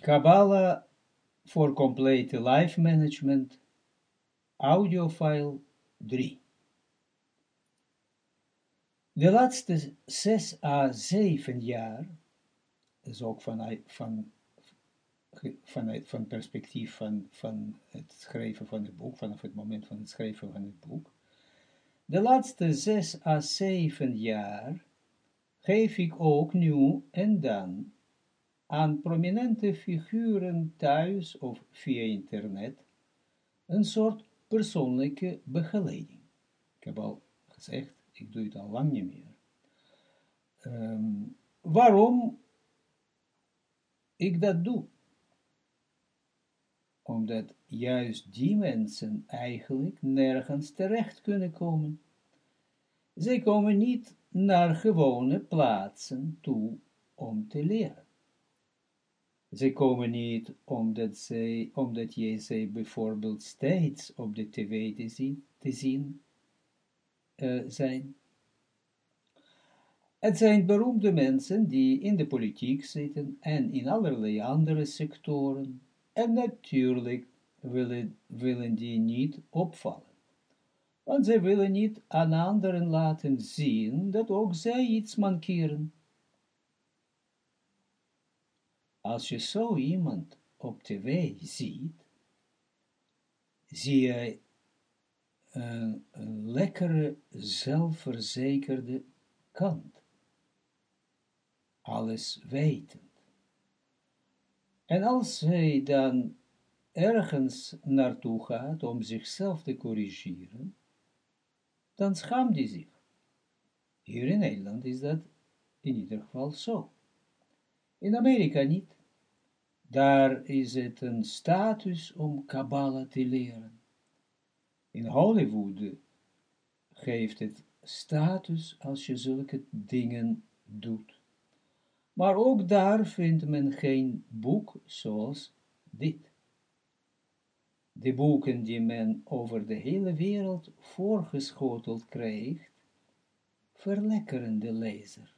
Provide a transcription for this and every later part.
Kabbalah voor complete life management, audiofile 3. De laatste zes à zeven jaar, is ook vanuit, van, vanuit, van perspectief van, van het schrijven van het boek, vanaf het moment van het schrijven van het boek, de laatste zes à zeven jaar geef ik ook nu en dan aan prominente figuren thuis of via internet een soort persoonlijke begeleiding. Ik heb al gezegd, ik doe het al lang niet meer. Um, waarom ik dat doe? Omdat juist die mensen eigenlijk nergens terecht kunnen komen. Zij komen niet naar gewone plaatsen toe om te leren. Ze komen niet omdat, zij, omdat je ze bijvoorbeeld steeds op de tv te zien, te zien uh, zijn. Het zijn beroemde mensen die in de politiek zitten en in allerlei andere sectoren. En natuurlijk willen, willen die niet opvallen. Want zij willen niet aan anderen laten zien dat ook zij iets mankeren. Als je zo iemand op tv ziet, zie je een, lekkere, zelfverzekerde kant. Alles wetend. En als hij dan ergens naartoe gaat om zichzelf te corrigeren, dan schaamt hij zich. Hier in Nederland is dat in ieder geval zo. In Amerika niet. Daar is het een status om Kabbalah te leren. In Hollywood geeft het status als je zulke dingen doet. Maar ook daar vindt men geen boek zoals dit. De boeken die men over de hele wereld voorgeschoteld krijgt, verlekkeren de lezer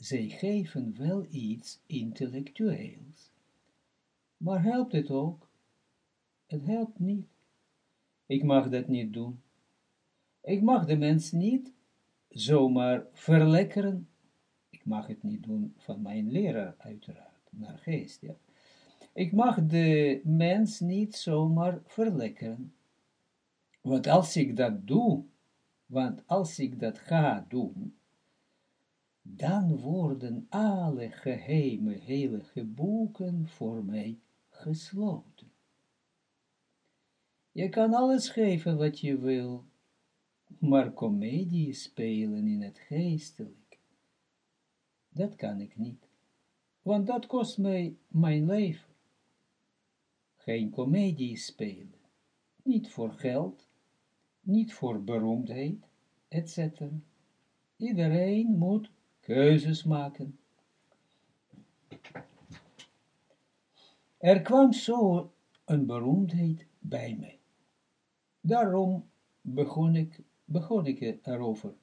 zij geven wel iets intellectueels. Maar helpt het ook? Het helpt niet. Ik mag dat niet doen. Ik mag de mens niet zomaar verlekkeren. Ik mag het niet doen van mijn leraar, uiteraard, naar geest, ja. Ik mag de mens niet zomaar verlekkeren. Want als ik dat doe, want als ik dat ga doen, dan worden alle geheime heilige boeken voor mij gesloten. Je kan alles geven wat je wil, maar komedie spelen in het geestelijk, dat kan ik niet, want dat kost mij mijn leven. Geen komedie spelen, niet voor geld, niet voor beroemdheid, etc. Iedereen moet keuzes maken. Er kwam zo een beroemdheid bij mij. Daarom begon ik, begon ik erover.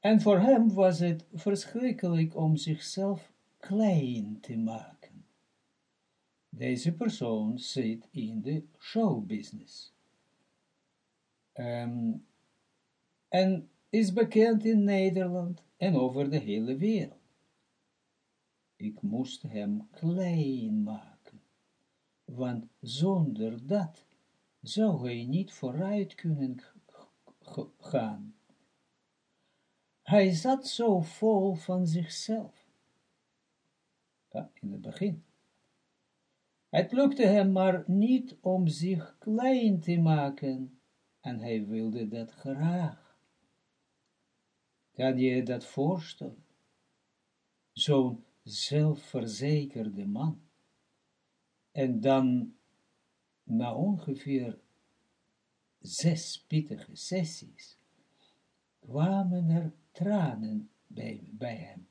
En voor hem was het verschrikkelijk om zichzelf klein te maken. Deze persoon zit in de showbusiness. Um, en is bekend in Nederland en over de hele wereld. Ik moest hem klein maken, want zonder dat zou hij niet vooruit kunnen gaan. Hij zat zo vol van zichzelf. In het begin. Het lukte hem maar niet om zich klein te maken, en hij wilde dat graag. Kan je dat voorstellen? Zo'n zelfverzekerde man. En dan, na ongeveer zes pittige sessies, kwamen er tranen bij, bij hem.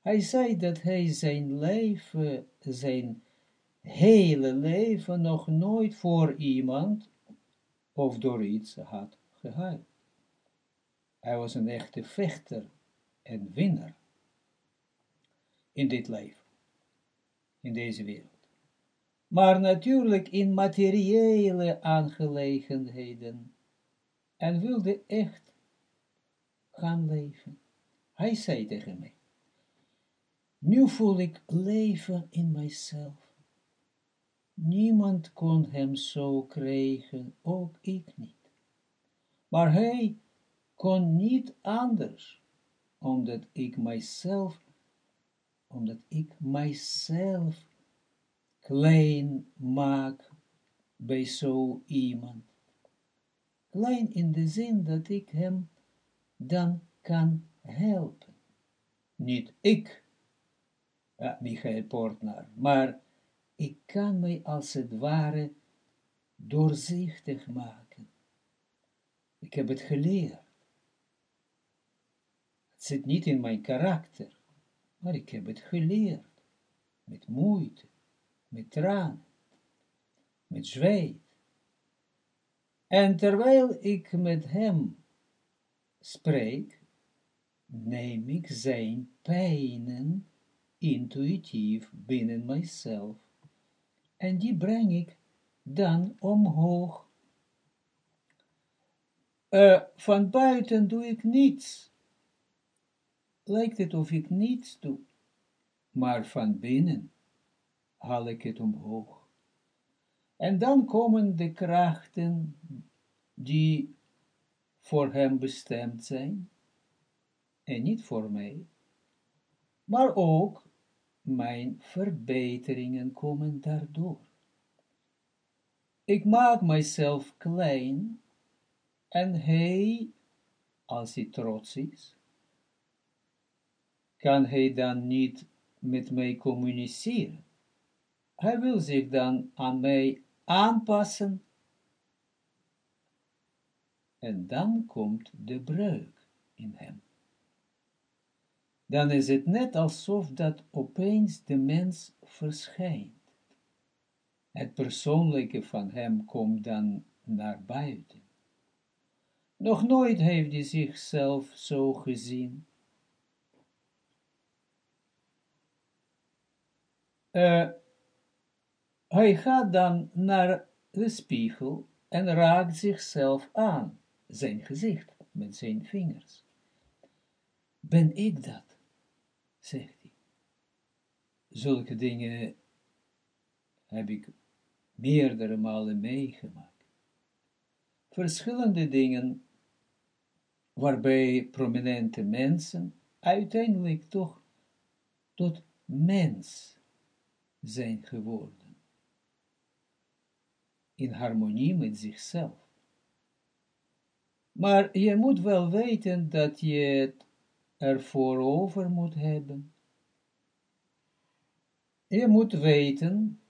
Hij zei dat hij zijn leven, zijn hele leven nog nooit voor iemand of door iets had gehuild. Hij was een echte vechter en winnaar. in dit leven, in deze wereld. Maar natuurlijk in materiële aangelegenheden en wilde echt gaan leven. Hij zei tegen mij, nu voel ik leven in mijzelf. Niemand kon hem zo krijgen, ook ik niet. Maar hij kon niet anders, omdat ik mijzelf, omdat ik mijzelf klein maak bij zo iemand. Klein in de zin dat ik hem dan kan helpen. Niet ik, ja, Michael Portner, maar ik kan mij als het ware doorzichtig maken. Ik heb het geleerd. Het zit niet in mijn karakter, maar ik heb het geleerd. Met moeite, met tranen, met zweet. En terwijl ik met hem spreek, neem ik zijn pijnen intuïtief binnen mijzelf en die breng ik dan omhoog. Uh, van buiten doe ik niets. Lijkt het of ik niets doe, maar van binnen haal ik het omhoog. En dan komen de krachten die voor hem bestemd zijn, en niet voor mij, maar ook mijn verbeteringen komen daardoor. Ik maak mijzelf klein, en hij, als hij trots is, kan hij dan niet met mij communiceren. Hij wil zich dan aan mij aanpassen, en dan komt de breuk in hem dan is het net alsof dat opeens de mens verschijnt. Het persoonlijke van hem komt dan naar buiten. Nog nooit heeft hij zichzelf zo gezien. Uh, hij gaat dan naar de spiegel en raakt zichzelf aan, zijn gezicht, met zijn vingers. Ben ik dat? zegt hij. Zulke dingen heb ik meerdere malen meegemaakt. Verschillende dingen waarbij prominente mensen uiteindelijk toch tot mens zijn geworden. In harmonie met zichzelf. Maar je moet wel weten dat je het ervoor over moet hebben. Je moet weten,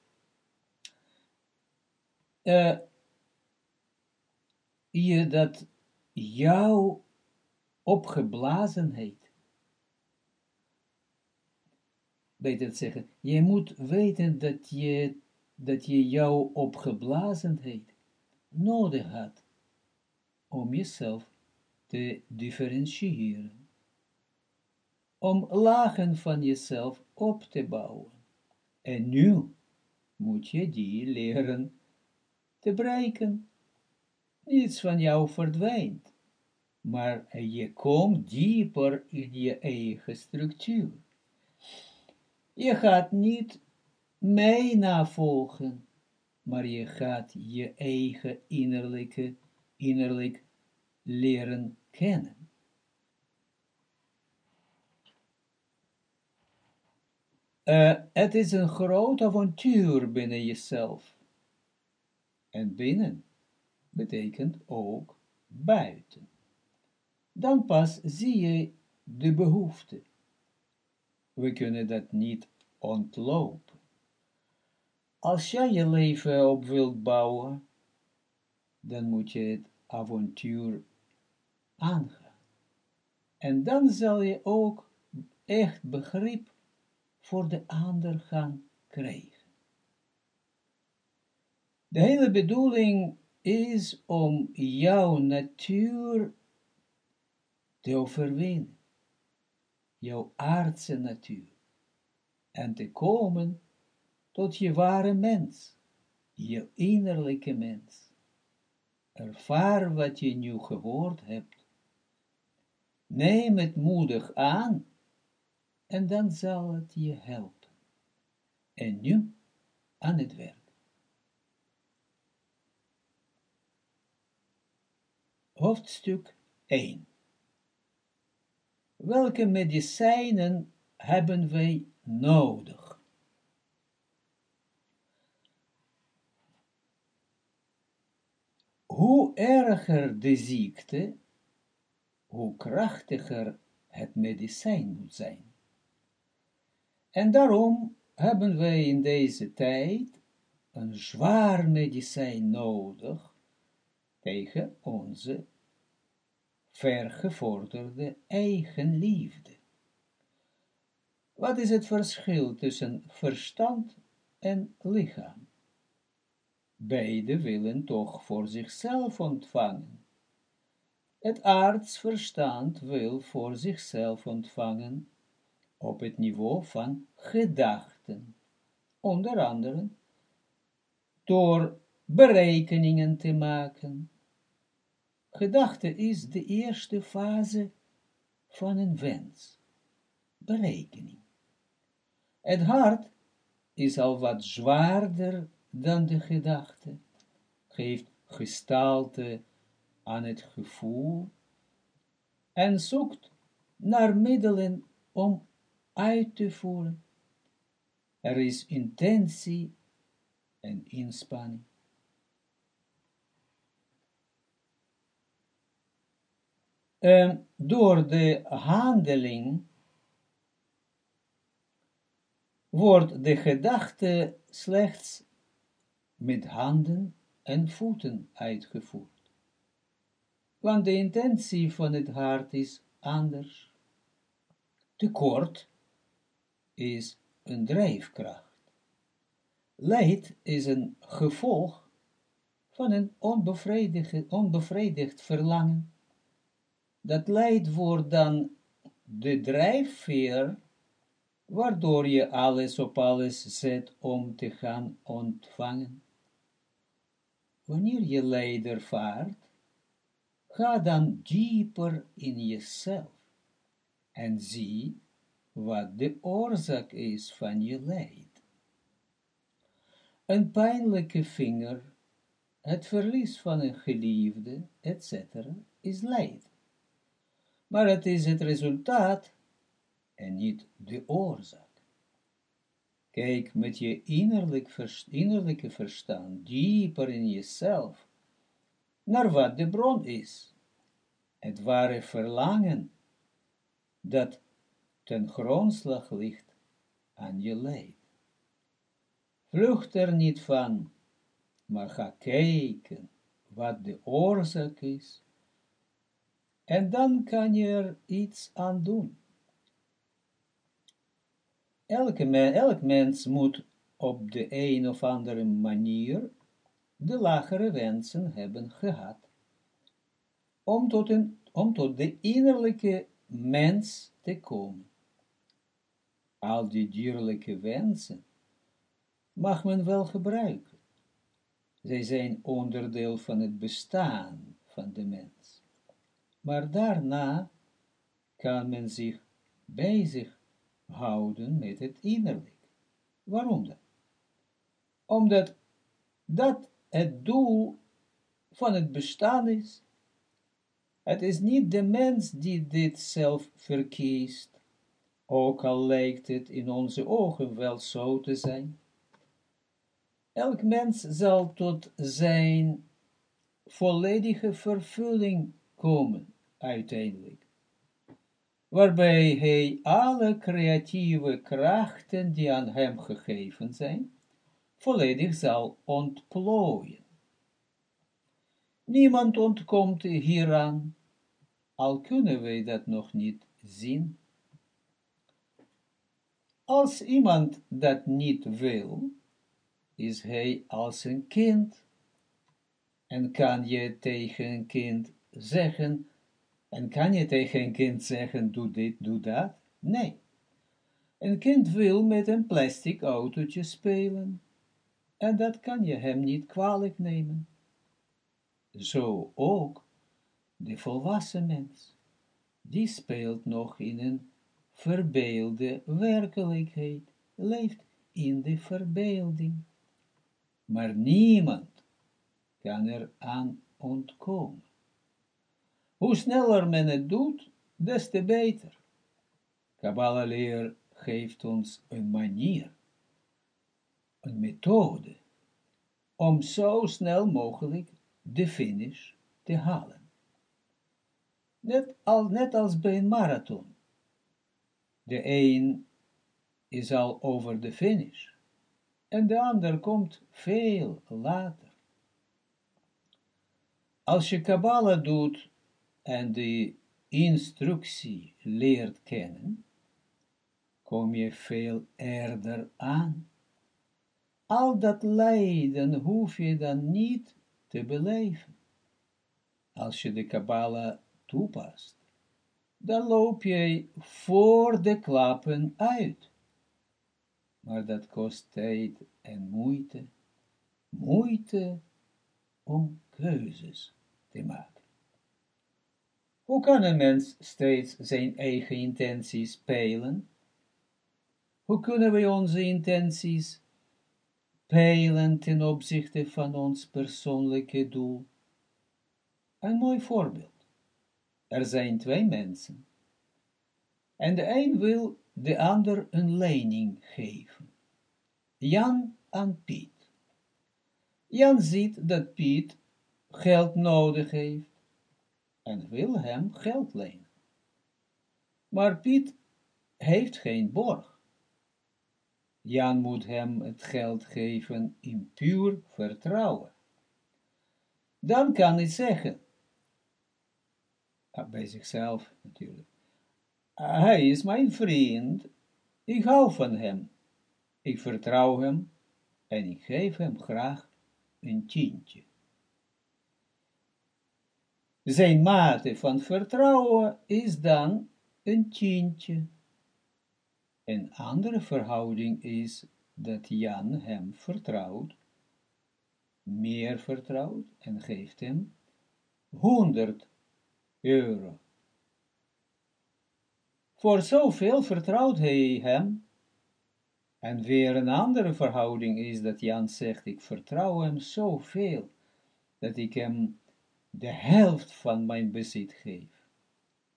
uh, je dat jouw opgeblazenheid, beter te zeggen, je moet weten dat je, dat je jouw opgeblazenheid nodig had om jezelf te differentiëren om lagen van jezelf op te bouwen. En nu moet je die leren te breken. Niets van jou verdwijnt, maar je komt dieper in je eigen structuur. Je gaat niet mij navolgen, maar je gaat je eigen innerlijke, innerlijk leren kennen. Uh, het is een groot avontuur binnen jezelf. En binnen betekent ook buiten. Dan pas zie je de behoefte. We kunnen dat niet ontlopen. Als jij je leven op wilt bouwen, dan moet je het avontuur aangaan. En dan zal je ook echt begrip voor de ander gaan krijgen. De hele bedoeling is om jouw natuur te overwinnen, jouw aardse natuur. en te komen tot je ware mens, je innerlijke mens. Ervaar wat je nu gehoord hebt. Neem het moedig aan en dan zal het je helpen. En nu aan het werk. Hoofdstuk 1 Welke medicijnen hebben wij nodig? Hoe erger de ziekte, hoe krachtiger het medicijn moet zijn. En daarom hebben wij in deze tijd een zwaar medicijn nodig tegen onze vergevorderde eigenliefde. Wat is het verschil tussen verstand en lichaam? Beide willen toch voor zichzelf ontvangen. Het artsverstand wil voor zichzelf ontvangen op het niveau van gedachten, onder andere door berekeningen te maken. Gedachte is de eerste fase van een wens, berekening. Het hart is al wat zwaarder dan de gedachte, geeft gestalte aan het gevoel en zoekt naar middelen om uit te voeren. Er is intentie en inspanning. Uh, door de handeling wordt de gedachte slechts met handen en voeten uitgevoerd. Want de intentie van het hart is anders. Tekort is een drijfkracht. Leid is een gevolg van een onbevredigd verlangen. Dat wordt dan de drijfveer, waardoor je alles op alles zet om te gaan ontvangen. Wanneer je leid ervaart, ga dan dieper in jezelf en zie wat de oorzaak is van je leid. Een pijnlijke vinger, het verlies van een geliefde, etc., is leid. Maar het is het resultaat en niet de oorzaak. Kijk met je innerlijk innerlijke verstand dieper in jezelf naar wat de bron is. Het ware verlangen dat ten grondslag ligt aan je leid. Vlucht er niet van, maar ga kijken wat de oorzaak is, en dan kan je er iets aan doen. Elke elk mens moet op de een of andere manier de lagere wensen hebben gehad, om tot, een, om tot de innerlijke mens te komen al die dierlijke wensen, mag men wel gebruiken. Zij zijn onderdeel van het bestaan van de mens. Maar daarna kan men zich bezig houden met het innerlijk. Waarom dan? Omdat dat het doel van het bestaan is. Het is niet de mens die dit zelf verkiest, ook al lijkt het in onze ogen wel zo te zijn. Elk mens zal tot zijn volledige vervulling komen, uiteindelijk, waarbij hij alle creatieve krachten die aan hem gegeven zijn, volledig zal ontplooien. Niemand ontkomt hieraan, al kunnen wij dat nog niet zien. Als iemand dat niet wil, is hij als een kind. En kan je tegen een kind zeggen, en kan je tegen een kind zeggen, doe dit, doe dat? Nee. Een kind wil met een plastic autootje spelen, en dat kan je hem niet kwalijk nemen. Zo ook de volwassen mens, die speelt nog in een verbeelde werkelijkheid, leeft in de verbeelding. Maar niemand kan er aan ontkomen. Hoe sneller men het doet, des te beter. Kabbalah leer geeft ons een manier, een methode, om zo snel mogelijk de finish te halen. Net, al, net als bij een marathon. De een is al over de finish en de ander komt veel later. Als je Kabbalah doet en de instructie leert kennen, kom je veel eerder aan. Al dat lijden hoef je dan niet te beleven. Als je de Kabbalah toepast, dan loop je voor de klappen uit. Maar dat kost tijd en moeite, moeite om keuzes te maken. Hoe kan een mens steeds zijn eigen intenties peilen? Hoe kunnen we onze intenties peilen ten opzichte van ons persoonlijke doel? Een mooi voorbeeld. Er zijn twee mensen. En de een wil de ander een lening geven. Jan aan Piet. Jan ziet dat Piet geld nodig heeft en wil hem geld lenen. Maar Piet heeft geen borg. Jan moet hem het geld geven in puur vertrouwen. Dan kan hij zeggen, ah, bij zichzelf natuurlijk, hij is mijn vriend, ik hou van hem, ik vertrouw hem en ik geef hem graag een tientje. Zijn mate van vertrouwen is dan een tientje. Een andere verhouding is dat Jan hem vertrouwt, meer vertrouwt en geeft hem 100 euro. Voor zoveel vertrouwt hij hem. En weer een andere verhouding is dat Jan zegt, ik vertrouw hem zoveel, dat ik hem de helft van mijn bezit geef.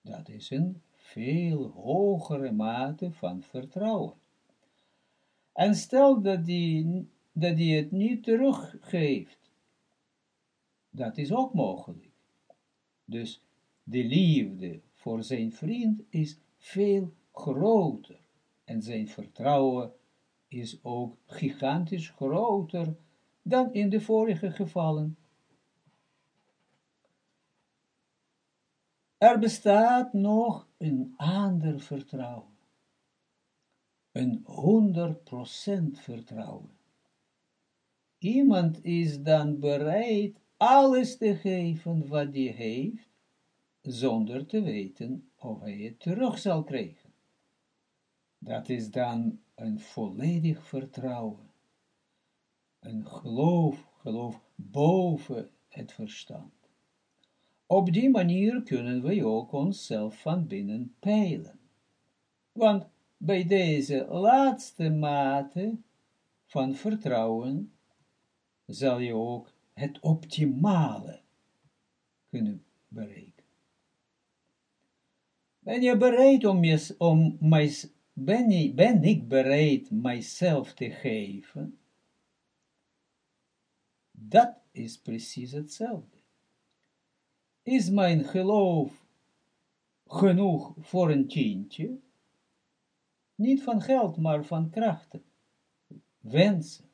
Dat is een veel hogere mate van vertrouwen. En stel dat die, dat die het niet teruggeeft, dat is ook mogelijk. Dus de liefde voor zijn vriend is veel groter en zijn vertrouwen is ook gigantisch groter dan in de vorige gevallen. Er bestaat nog een ander vertrouwen. Een 100% vertrouwen. Iemand is dan bereid alles te geven wat hij heeft, zonder te weten of hij het terug zal krijgen. Dat is dan een volledig vertrouwen. Een geloof, geloof boven het verstand. Op die manier kunnen we ook onszelf van binnen peilen. Want bij deze laatste mate van vertrouwen zal je ook het optimale kunnen bereiken. Ben je bereid om, je, om ik bereid mijzelf te geven? Dat is precies hetzelfde is mijn geloof genoeg voor een tientje? Niet van geld, maar van krachten, wensen,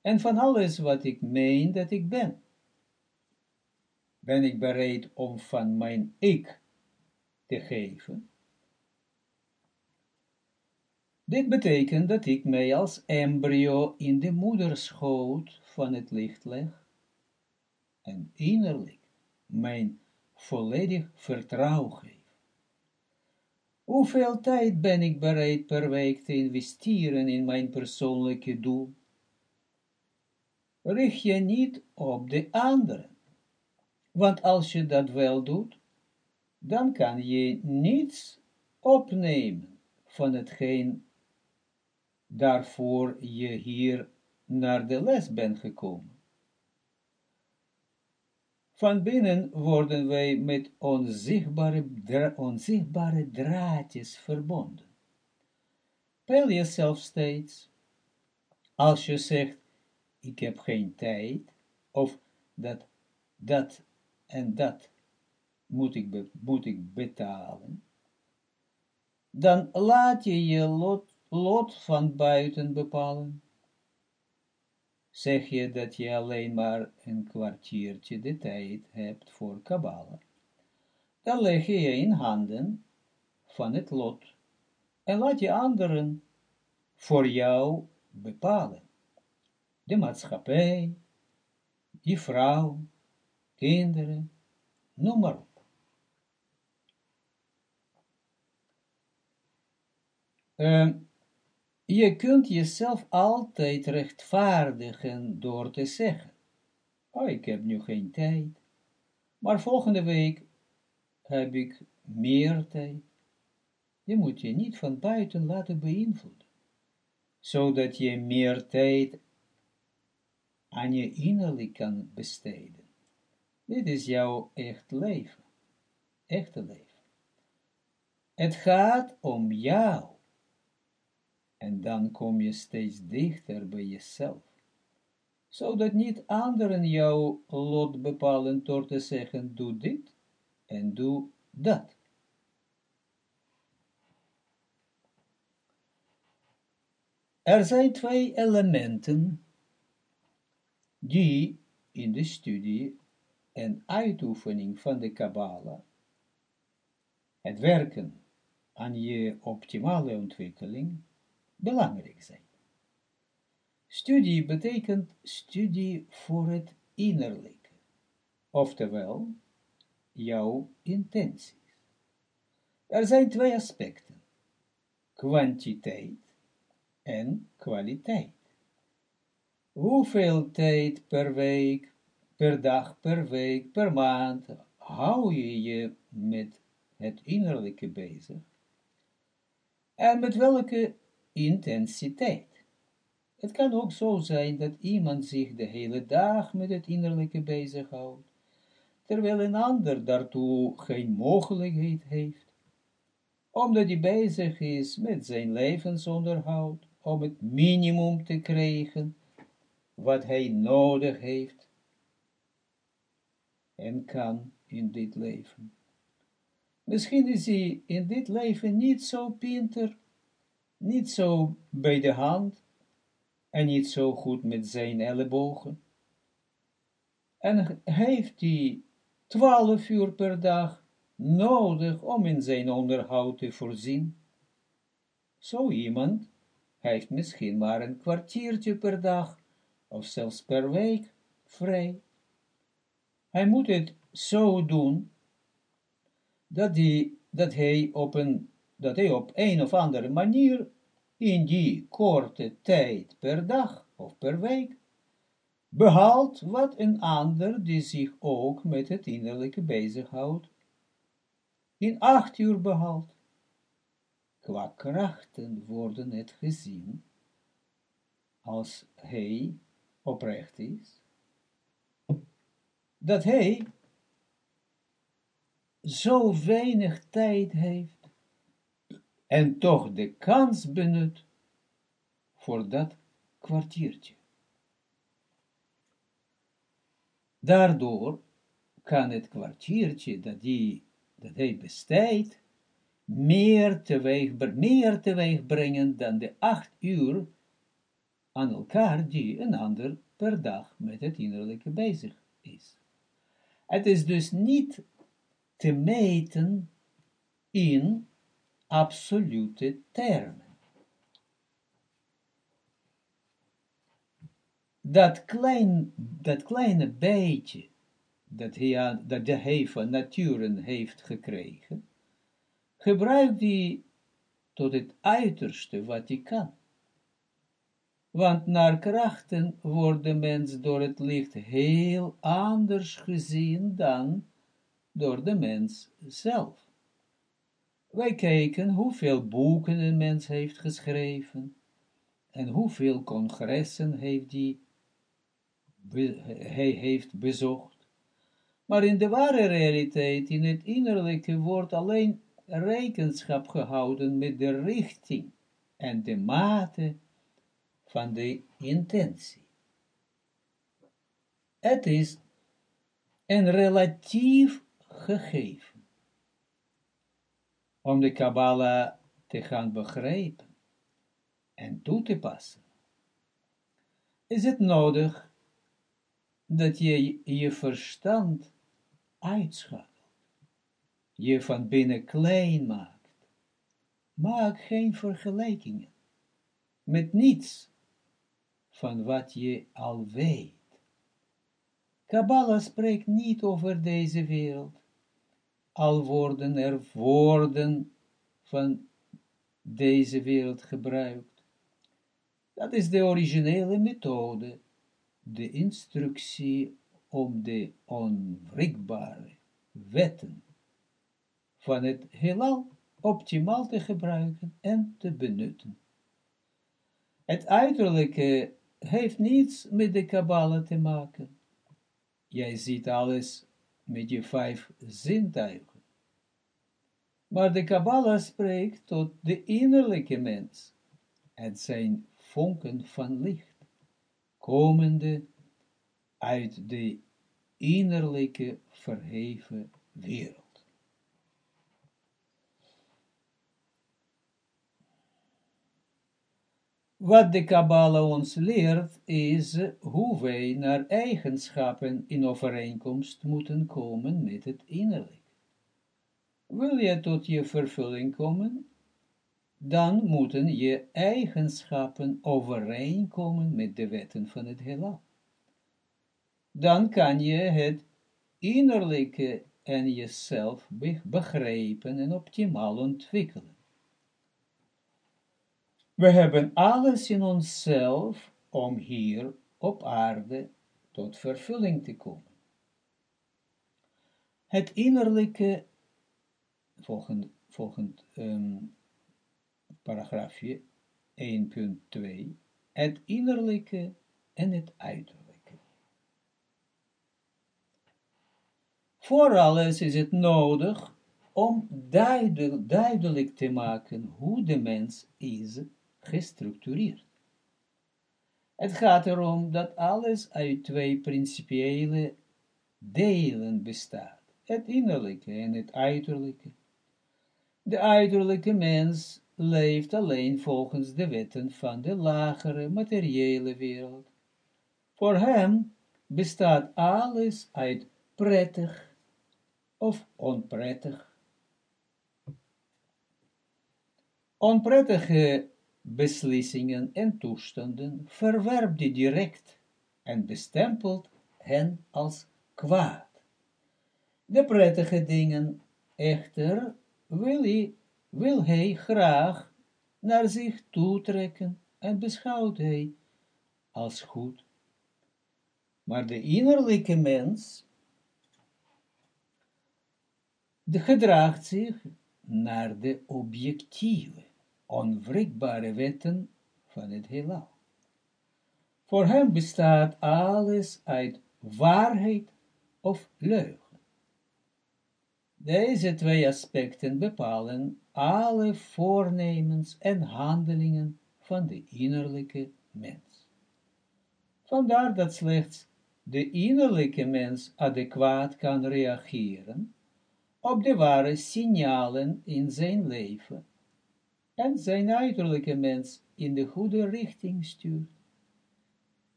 en van alles wat ik meen dat ik ben. Ben ik bereid om van mijn ik te geven? Dit betekent dat ik mij als embryo in de moederschoot van het licht leg en innerlijk mijn volledig vertrouwen geef. Hoeveel tijd ben ik bereid per week te investeren in mijn persoonlijke doel? Richt je niet op de anderen. Want als je dat wel doet, dan kan je niets opnemen van hetgeen daarvoor je hier naar de les bent gekomen. Van binnen worden wij met onzichtbare, onzichtbare draadjes verbonden. Peil jezelf steeds. Als je zegt, ik heb geen tijd, of dat, dat en dat moet ik, moet ik betalen, dan laat je je lot, lot van buiten bepalen. Zeg je dat je alleen maar een kwartiertje de tijd hebt voor Kabbalah, dan leg je je in handen van het lot en laat je anderen voor jou bepalen. De maatschappij, die vrouw, kinderen, noem maar op. Uh, je kunt jezelf altijd rechtvaardigen door te zeggen, oh, ik heb nu geen tijd, maar volgende week heb ik meer tijd. Je moet je niet van buiten laten beïnvloeden, zodat je meer tijd aan je innerlijk kan besteden. Dit is jouw echt leven, echte leven. Het gaat om jou. En dan kom je steeds dichter bij jezelf. Zodat niet anderen jouw lot bepalen door te zeggen, doe dit en doe dat. Er zijn twee elementen die in de studie en uitoefening van de Kabbalah, het werken aan je optimale ontwikkeling, belangrijk zijn. Studie betekent studie voor het innerlijke, oftewel jouw intenties. Er zijn twee aspecten, kwantiteit en kwaliteit. Hoeveel tijd per week, per dag, per week, per maand hou je je met het innerlijke bezig? En met welke intensiteit. Het kan ook zo zijn dat iemand zich de hele dag met het innerlijke bezighoudt, terwijl een ander daartoe geen mogelijkheid heeft, omdat hij bezig is met zijn levensonderhoud, om het minimum te krijgen, wat hij nodig heeft en kan in dit leven. Misschien is hij in dit leven niet zo pinter niet zo bij de hand en niet zo goed met zijn ellebogen. En heeft hij twaalf uur per dag nodig om in zijn onderhoud te voorzien. Zo iemand heeft misschien maar een kwartiertje per dag of zelfs per week vrij. Hij moet het zo doen dat hij, dat hij op een dat hij op een of andere manier in die korte tijd per dag of per week behaalt wat een ander die zich ook met het innerlijke bezighoudt, in acht uur behaalt. Qua krachten worden het gezien als hij oprecht is, dat hij zo weinig tijd heeft en toch de kans benut voor dat kwartiertje. Daardoor kan het kwartiertje dat, die, dat hij besteedt, meer teweeg, meer teweeg brengen dan de acht uur aan elkaar die een ander per dag met het innerlijke bezig is. Het is dus niet te meten in absolute termen. Dat, klein, dat kleine beetje dat hij, dat hij van naturen heeft gekregen, gebruik die tot het uiterste wat hij kan. Want naar krachten wordt de mens door het licht heel anders gezien dan door de mens zelf. Wij kijken hoeveel boeken een mens heeft geschreven en hoeveel congressen heeft die, hij heeft bezocht. Maar in de ware realiteit, in het innerlijke, wordt alleen rekenschap gehouden met de richting en de mate van de intentie. Het is een relatief gegeven. Om de Kabbalah te gaan begrijpen en toe te passen, is het nodig dat je je verstand uitschakelt, je van binnen klein maakt. Maak geen vergelijkingen met niets van wat je al weet. Kabbalah spreekt niet over deze wereld, al worden er woorden van deze wereld gebruikt. Dat is de originele methode, de instructie om de onwrikbare wetten van het heelal optimaal te gebruiken en te benutten. Het uiterlijke heeft niets met de Kabbalah te maken. Jij ziet alles met je vijf zintuigen. Maar de Kabbalah spreekt tot de innerlijke mens. Het zijn vonken van licht, komende uit de innerlijke verheven wereld. Wat de Kabbalah ons leert, is hoe wij naar eigenschappen in overeenkomst moeten komen met het innerlijk. Wil je tot je vervulling komen, dan moeten je eigenschappen overeenkomen met de wetten van het heelal. Dan kan je het innerlijke en jezelf begrijpen en optimaal ontwikkelen. We hebben alles in onszelf om hier op aarde tot vervulling te komen. Het innerlijke, volgend, volgend um, paragraafje 1.2, het innerlijke en het uiterlijke. Voor alles is het nodig om duidelijk te maken hoe de mens is gestructureerd. Het gaat erom dat alles uit twee principiële delen bestaat, het innerlijke en het uiterlijke. De uiterlijke mens leeft alleen volgens de wetten van de lagere materiële wereld. Voor hem bestaat alles uit prettig of onprettig. Onprettige beslissingen en toestanden verwerpt die direct en bestempelt hen als kwaad. De prettige dingen echter wil hij, wil hij graag naar zich toetrekken en beschouwt hij als goed. Maar de innerlijke mens de gedraagt zich naar de objectieve onwrikbare wetten van het heelal. Voor hem bestaat alles uit waarheid of leugen. Deze twee aspecten bepalen alle voornemens en handelingen van de innerlijke mens. Vandaar dat slechts de innerlijke mens adequaat kan reageren op de ware signalen in zijn leven en zijn uiterlijke mens in de goede richting stuurt.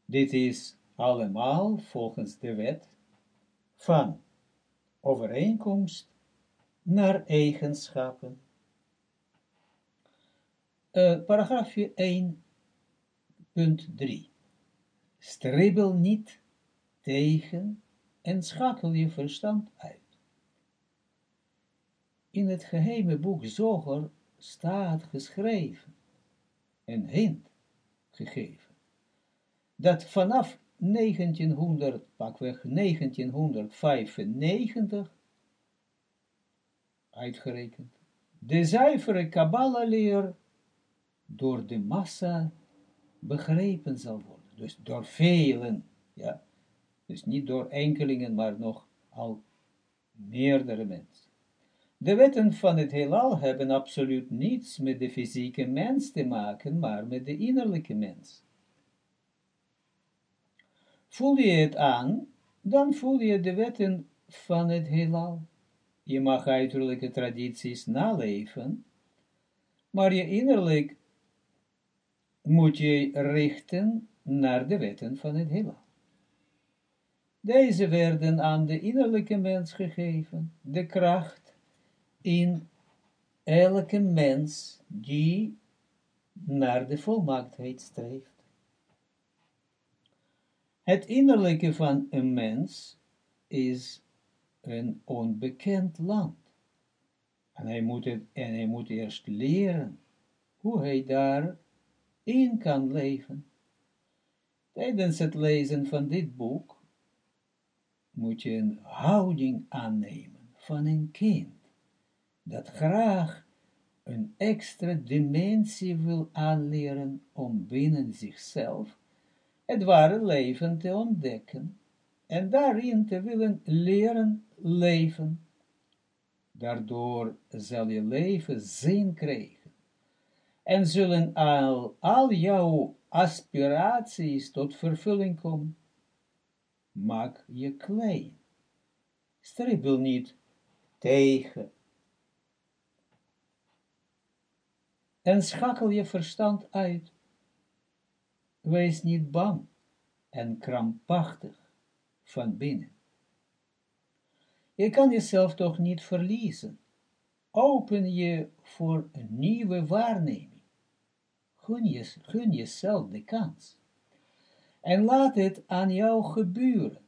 Dit is allemaal volgens de wet van overeenkomst naar eigenschappen. Uh, paragraafje 1.3 Stribbel niet tegen en schakel je verstand uit. in het geheime boek Zoger staat geschreven, en hint gegeven, dat vanaf 1900, pakweg 1995, uitgerekend, de zuivere Kabbalah-leer door de massa begrepen zal worden. Dus door velen, ja. Dus niet door enkelingen, maar nog al meerdere mensen. De wetten van het heelal hebben absoluut niets met de fysieke mens te maken, maar met de innerlijke mens. Voel je het aan, dan voel je de wetten van het heelal. Je mag uiterlijke tradities naleven, maar je innerlijk moet je richten naar de wetten van het heelal. Deze werden aan de innerlijke mens gegeven, de kracht in elke mens die naar de volmaaktheid streeft. Het innerlijke van een mens is een onbekend land. En hij moet, het, en hij moet eerst leren hoe hij daarin kan leven. Tijdens het lezen van dit boek moet je een houding aannemen van een kind, dat graag een extra dimensie wil aanleren om binnen zichzelf het ware leven te ontdekken en daarin te willen leren leven. Daardoor zal je leven zin krijgen en zullen al, al jouw aspiraties tot vervulling komen. Maak je klein. Stribbel niet tegen. En schakel je verstand uit. Wees niet bang en krampachtig van binnen. Je kan jezelf toch niet verliezen. Open je voor een nieuwe waarneming. Gun, je, jezelf de kans. En laat het aan jou gebeuren.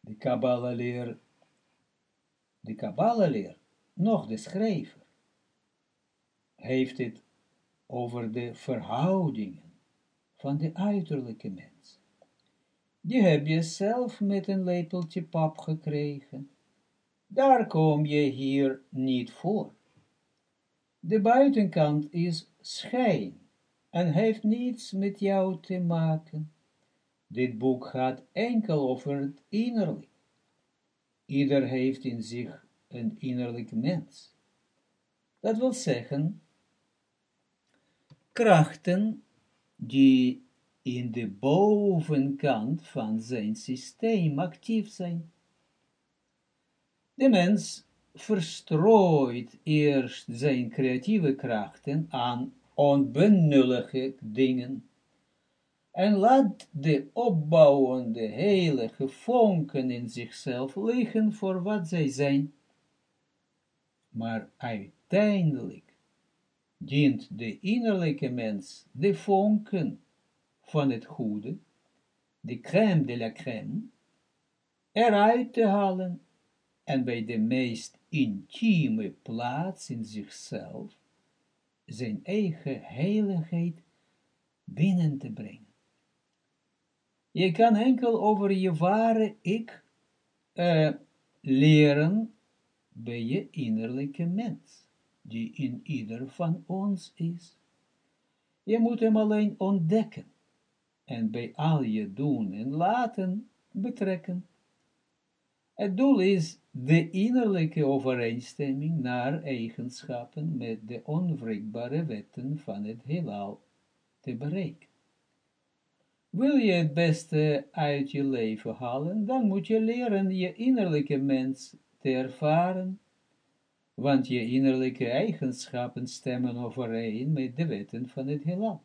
De Kabbalah-leer, de Kabbalah-leer, nog de schrijver, heeft het over de verhoudingen van de uiterlijke mens. Die heb je zelf met een lepeltje pap gekregen. Daar kom je hier niet voor. De buitenkant is schijn en heeft niets met jou te maken. Dit boek gaat enkel over het innerlijk. Ieder heeft in zich een innerlijk mens. Dat wil zeggen, krachten die in de bovenkant van zijn systeem actief zijn. De mens verstrooit eerst zijn creatieve krachten aan onbenullige dingen en laat de opbouwende heilige vonken in zichzelf liggen voor wat zij zijn. Maar uiteindelijk dient de innerlijke mens de vonken van het goede, de crème de la crème, eruit te halen en bij de meest intieme plaats in zichzelf zijn eigen heiligheid binnen te brengen. Je kan enkel over je ware ik uh, leren bij je innerlijke mens, die in ieder van ons is. Je moet hem alleen ontdekken en bij al je doen en laten betrekken. Het doel is de innerlijke overeenstemming naar eigenschappen met de onwrikbare wetten van het heelal te bereiken. Wil je het beste uit je leven halen, dan moet je leren je innerlijke mens te ervaren, want je innerlijke eigenschappen stemmen overeen met de wetten van het heelal.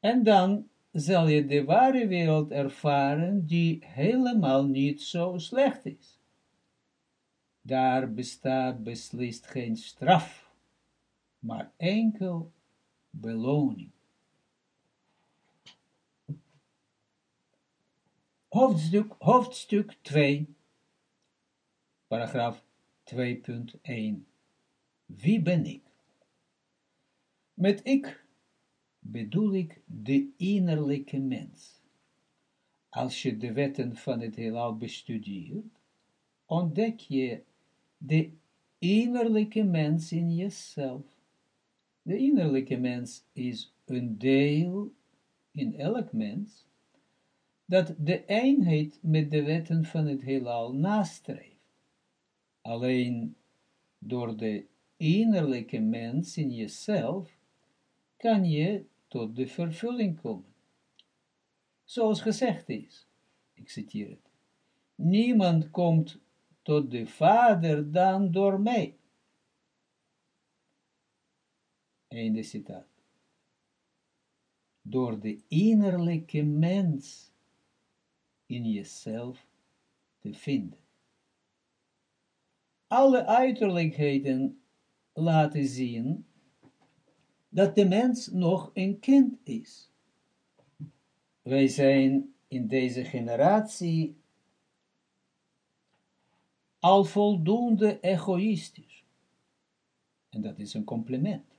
En dan zal je de ware wereld ervaren die helemaal niet zo slecht is. Daar bestaat beslist geen straf, maar enkel beloning. Hoofdstuk, hoofdstuk 2, paragraaf 2.1 Wie ben ik? Met ik bedoel ik de innerlijke mens. Als je de wetten van het heelal bestudeert, ontdek je de innerlijke mens in jezelf. De innerlijke mens is een deel in elk mens, dat de eenheid met de wetten van het heelal nastreeft. Alleen door de innerlijke mens in jezelf kan je tot de vervulling komen. Zoals gezegd is, ik citeer het, niemand komt tot de Vader dan door mij. Einde citaat. Door de innerlijke mens in jezelf te vinden. Alle uiterlijkheden laten zien dat de mens nog een kind is. Wij zijn in deze generatie al voldoende egoïstisch. En dat is een compliment.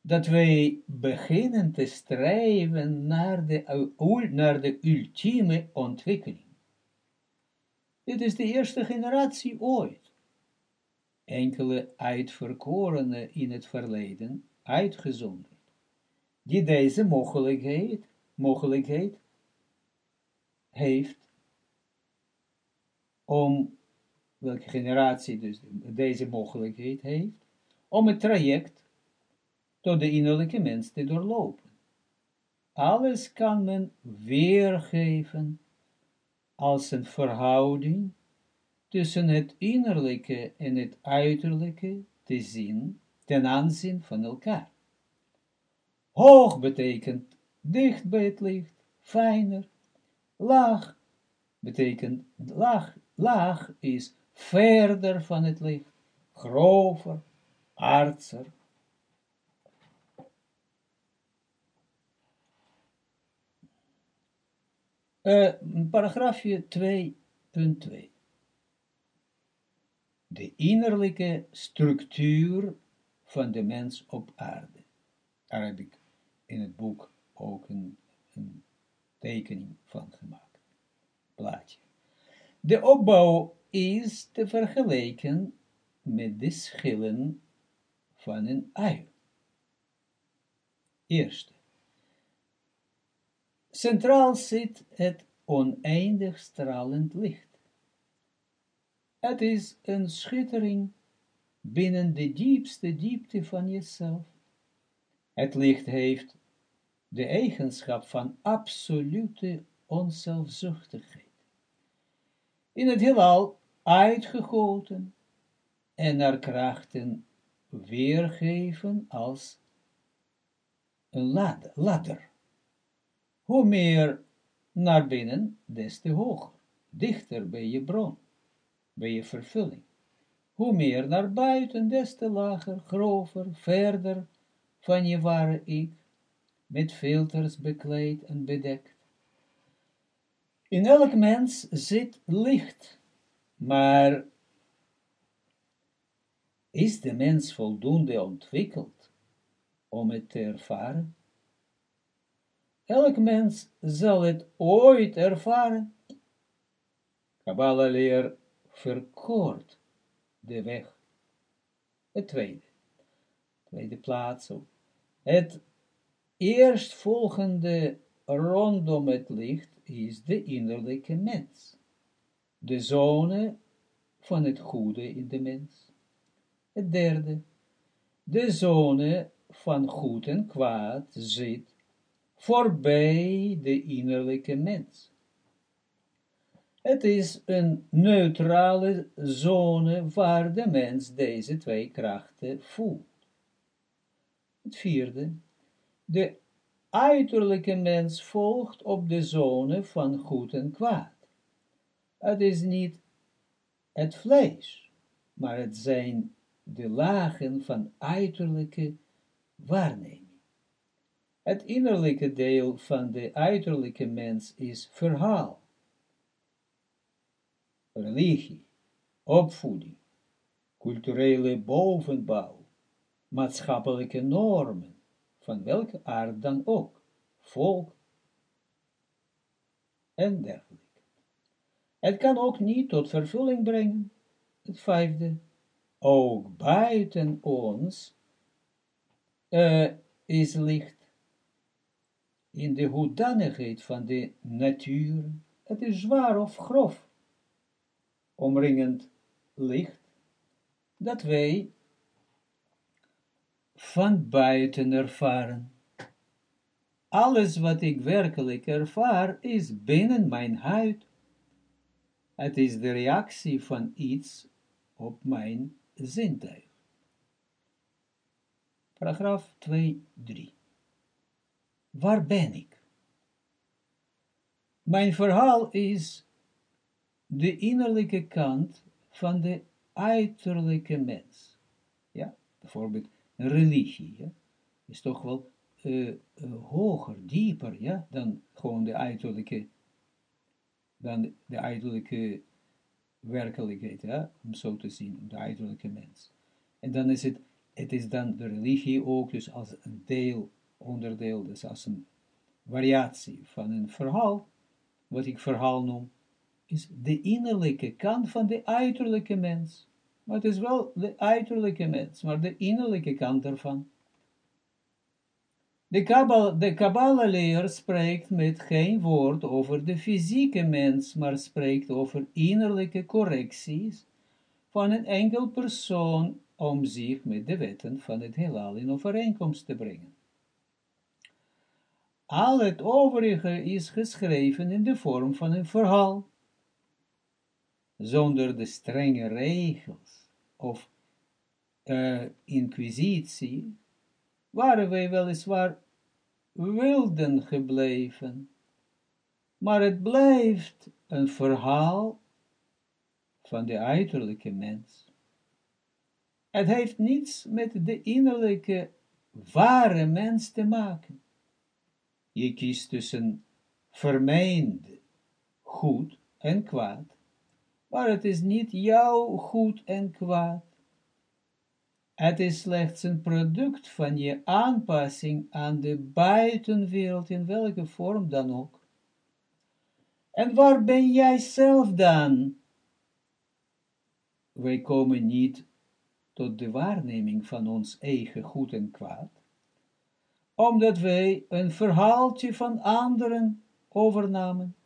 Dat wij beginnen te streven naar de, naar de ultieme ontwikkeling. Dit is de eerste generatie ooit. Enkele uitverkorenen in het verleden uitgezonderd, die deze mogelijkheid, mogelijkheid heeft om, welke generatie dus deze mogelijkheid heeft, om het traject tot de innerlijke mens te doorlopen. Alles kan men weergeven als een verhouding tussen het innerlijke en het uiterlijke te zien ten aanzien van elkaar. Hoog betekent dicht bij het licht, fijner. Laag betekent, laag, laag is verder van het licht, grover, aardser. Uh, paragraafje 2.2 De innerlijke structuur van de mens op aarde. Daar heb ik in het boek ook een, een tekening van gemaakt. Plaatje. De opbouw is te vergelijken met de schillen van een ui. Eerste. Centraal zit het oneindig stralend licht. Het is een schittering binnen de diepste diepte van jezelf. Het licht heeft de eigenschap van absolute onzelfzuchtigheid. In het heelal uitgegoten en naar krachten weergeven als een ladder. Hoe meer naar binnen, des te hoger, dichter bij je bron, bij je vervulling. Hoe meer naar buiten, des te lager, grover, verder van je ware ik, met filters bekleed en bedekt. In elk mens zit licht, maar is de mens voldoende ontwikkeld om het te ervaren? Elk mens zal het ooit ervaren. Kabbalah leer verkort de weg. Het tweede, tweede plaats. Het eerstvolgende rondom het licht is de innerlijke mens. De zone van het goede in de mens. Het derde, de zone van goed en kwaad zit voorbij de innerlijke mens. Het is een neutrale zone waar de mens deze twee krachten voelt. Het vierde, de uiterlijke mens volgt op de zone van goed en kwaad. Het is niet het vlees, maar het zijn de lagen van uiterlijke waarneming. Het innerlijke deel van de uiterlijke mens is verhaal, religie, opvoeding, culturele bovenbouw, maatschappelijke normen, van welke aard dan ook, volk en dergelijke. Het kan ook niet tot vervulling brengen. Het vijfde, ook buiten ons uh, is licht in de hoedanigheid van de natuur. Het is zwaar of grof, omringend licht, dat wij van buiten ervaren. Alles wat ik werkelijk ervaar, is binnen mijn huid. Het is de reactie van iets op mijn zintuig. Paragraaf 2, 3. Waar ben ik? Mijn verhaal is de innerlijke kant van de uiterlijke mens. Ja, bijvoorbeeld religie, is toch wel uh, uh, hoger, dieper, ja, dan gewoon de uiterlijke, dan de uiterlijke werkelijkheid, ja, om zo te zien, de uiterlijke mens. En dan is het, het is dan de religie ook, dus als een deel, onderdeel, dus als een variatie van een verhaal, wat ik verhaal noem, is de innerlijke kant van de uiterlijke mens. Maar het is wel de uiterlijke mens, maar de innerlijke kant ervan. De, Kabbal, de Kabbalah-leer spreekt met geen woord over de fysieke mens, maar spreekt over innerlijke correcties van een enkel persoon om zich met de wetten van het heelal in overeenkomst te brengen. Al het overige is geschreven in de vorm van een verhaal, zonder de strenge regels of uh, inquisitie, waren wij weliswaar wilden gebleven, maar het blijft een verhaal van de uiterlijke mens. Het heeft niets met de innerlijke, ware mens te maken. Je kiest tussen vermeend goed en kwaad, maar het is niet jouw goed en kwaad. Het is slechts een product van je aanpassing aan de buitenwereld, in welke vorm dan ook. En waar ben jij zelf dan? Wij komen niet tot de waarneming van ons eigen goed en kwaad, omdat wij een verhaaltje van anderen overnamen,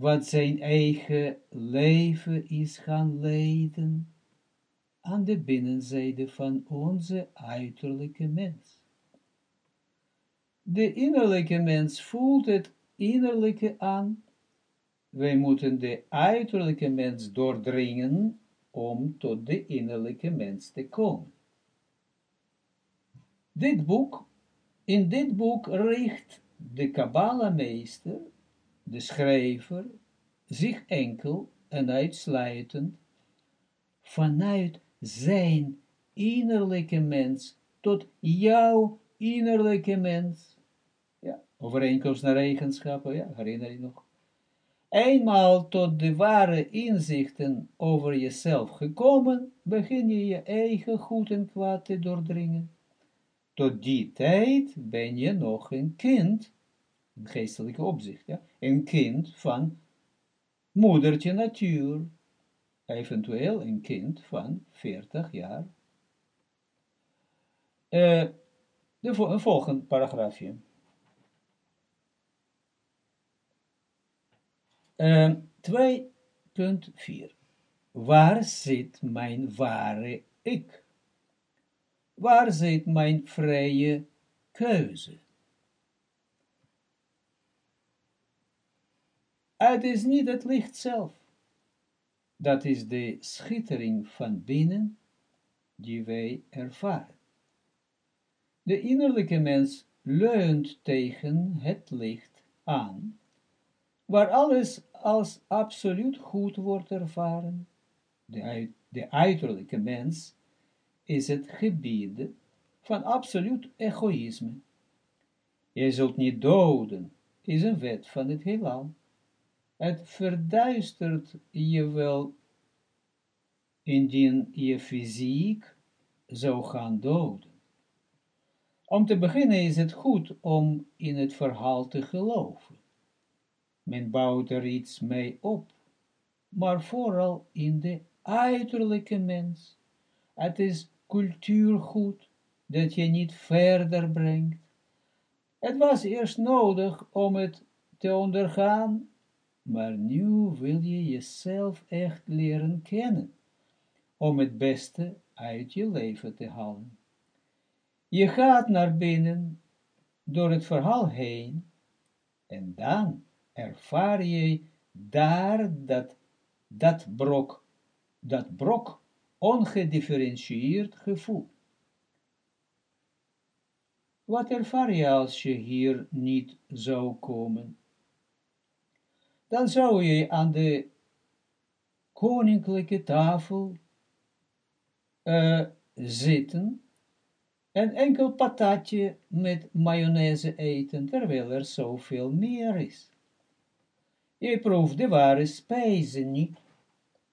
wat zijn eigen leven is gaan leiden aan de binnenzijde van onze uiterlijke mens. De innerlijke mens voelt het innerlijke aan. Wij moeten de uiterlijke mens doordringen om tot de innerlijke mens te komen. Dit boek, in dit boek richt de Kabbalah-meester, de schrijver, zich enkel en uitsluitend vanuit zijn innerlijke mens tot jouw innerlijke mens. Ja, overeenkomst naar eigenschappen, ja, herinner je nog. Eenmaal tot de ware inzichten over jezelf gekomen, begin je je eigen goed en kwaad te doordringen. Tot die tijd ben je nog een kind, in geestelijke opzicht, ja, een kind van moedertje natuur, eventueel een kind van 40 jaar. Uh, de een volgend paragraafje. Uh, 2.4 Waar zit mijn ware ik? Waar zit mijn vrije keuze? Het is niet het licht zelf dat is de schittering van binnen die wij ervaren. De innerlijke mens leunt tegen het licht aan, waar alles als absoluut goed wordt ervaren. De, de uiterlijke mens is het gebied van absoluut egoïsme. Je zult niet doden, is een wet van het heelal het verduistert je wel indien je fysiek zou gaan doden. Om te beginnen is het goed om in het verhaal te geloven. Men bouwt er iets mee op, maar vooral in de uiterlijke mens. Het is cultuurgoed dat je niet verder brengt. Het was eerst nodig om het te ondergaan, maar nu wil je jezelf echt leren kennen, om het beste uit je leven te halen. Je gaat naar binnen, door het verhaal heen, en dan ervaar je daar dat, dat brok, dat brok ongedifferentieerd gevoel. Wat ervaar je als je hier niet zou komen? Dan zou je aan de koninklijke tafel uh, zitten en enkel patatje met mayonaise eten, terwijl er zoveel meer is. Je proeft de ware spijze niet,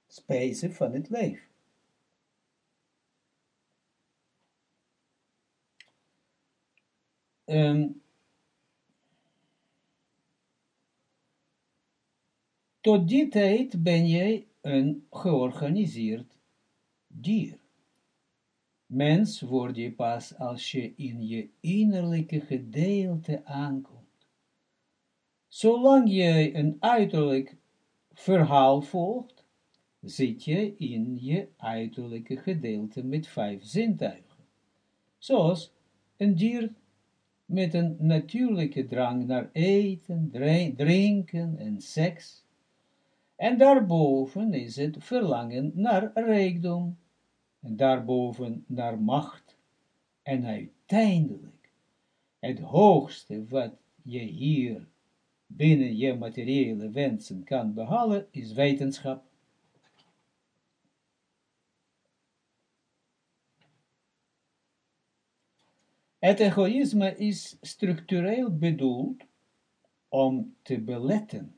spijze van het leven. Tot die tijd ben jij een georganiseerd dier. Mens word je pas als je in je innerlijke gedeelte aankomt. Zolang je een uiterlijk verhaal volgt, zit je in je uiterlijke gedeelte met vijf zintuigen. Zoals een dier met een natuurlijke drang naar eten, drinken en seks. En daarboven is het verlangen naar rijkdom, en daarboven naar macht, en uiteindelijk het hoogste wat je hier binnen je materiële wensen kan behalen, is wetenschap. Het egoïsme is structureel bedoeld om te beletten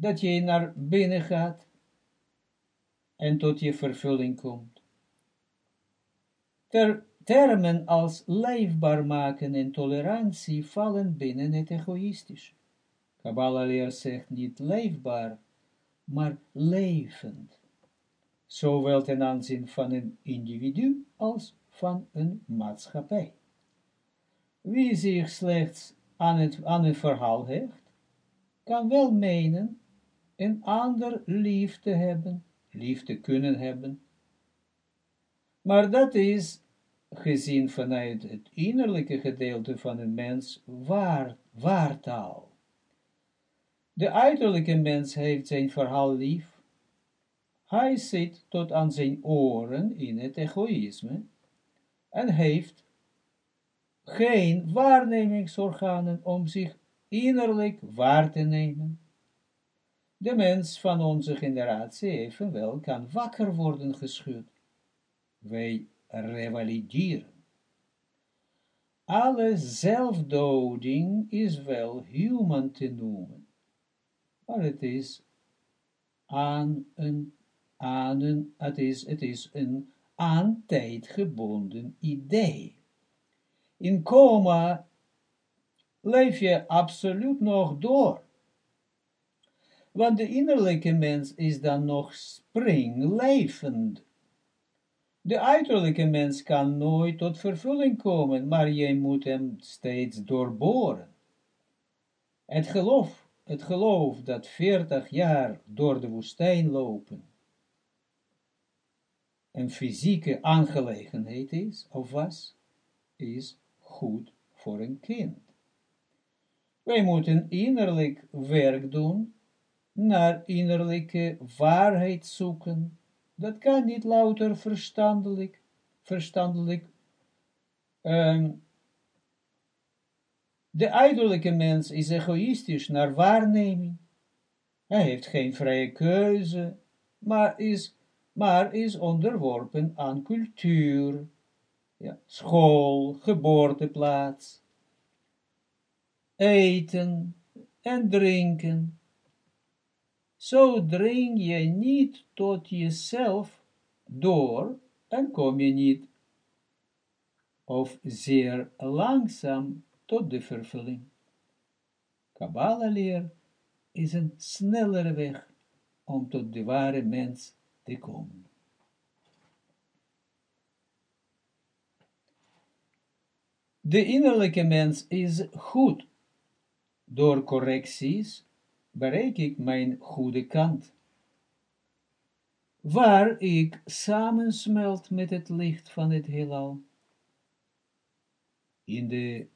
dat je naar binnen gaat en tot je vervulling komt. Ter, termen als leefbaar maken en tolerantie vallen binnen het egoïstische. Kabbalah leer zegt niet leefbaar, maar levend, zowel ten aanzien van een individu als van een maatschappij. Wie zich slechts aan het, aan het verhaal hecht, kan wel menen een ander lief te hebben, lief te kunnen hebben. Maar dat is, gezien vanuit het innerlijke gedeelte van een mens, waar, waartaal. De uiterlijke mens heeft zijn verhaal lief. Hij zit tot aan zijn oren in het egoïsme en heeft geen waarnemingsorganen om zich innerlijk waar te nemen. De mens van onze generatie evenwel kan wakker worden geschud. Wij revalideren. Alle zelfdoding is wel human te noemen, maar het is aan een, aan een, het is, het is een aan tijd gebonden idee. In coma leef je absoluut nog door. Want de innerlijke mens is dan nog springlevend. De uiterlijke mens kan nooit tot vervulling komen, maar je moet hem steeds doorboren. Het geloof, het geloof dat veertig jaar door de woestijn lopen, een fysieke aangelegenheid is, of was, is goed voor een kind. Wij moeten innerlijk werk doen, naar innerlijke waarheid zoeken. Dat kan niet louter verstandelijk, verstandelijk. Um, de uiterlijke mens is egoïstisch naar waarneming. Hij heeft geen vrije keuze, maar is maar is onderworpen aan cultuur, ja, school, geboorteplaats, eten en drinken. Zo dring je niet tot jezelf door en kom je niet, of zeer langzaam tot de vervulling. Kabbalah leer is een snellere weg om tot de ware mens te komen. De innerlijke mens is goed. Door correcties bereik ik mijn goede kant, waar ik samensmelt met het licht van het heelal. In de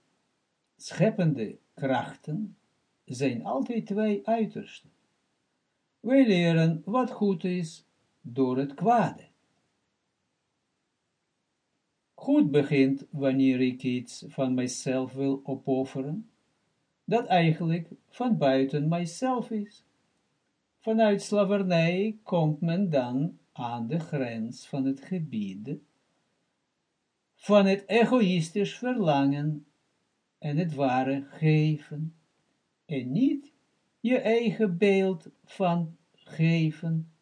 scheppende krachten zijn altijd twee uitersten. Wij leren wat goed is door het kwade. Goed begint wanneer ik iets van mijzelf wil opofferen, dat eigenlijk van buiten mijzelf is. Vanuit slavernij komt men dan aan de grens van het gebied van het egoïstisch verlangen en het ware geven, en niet je eigen beeld van geven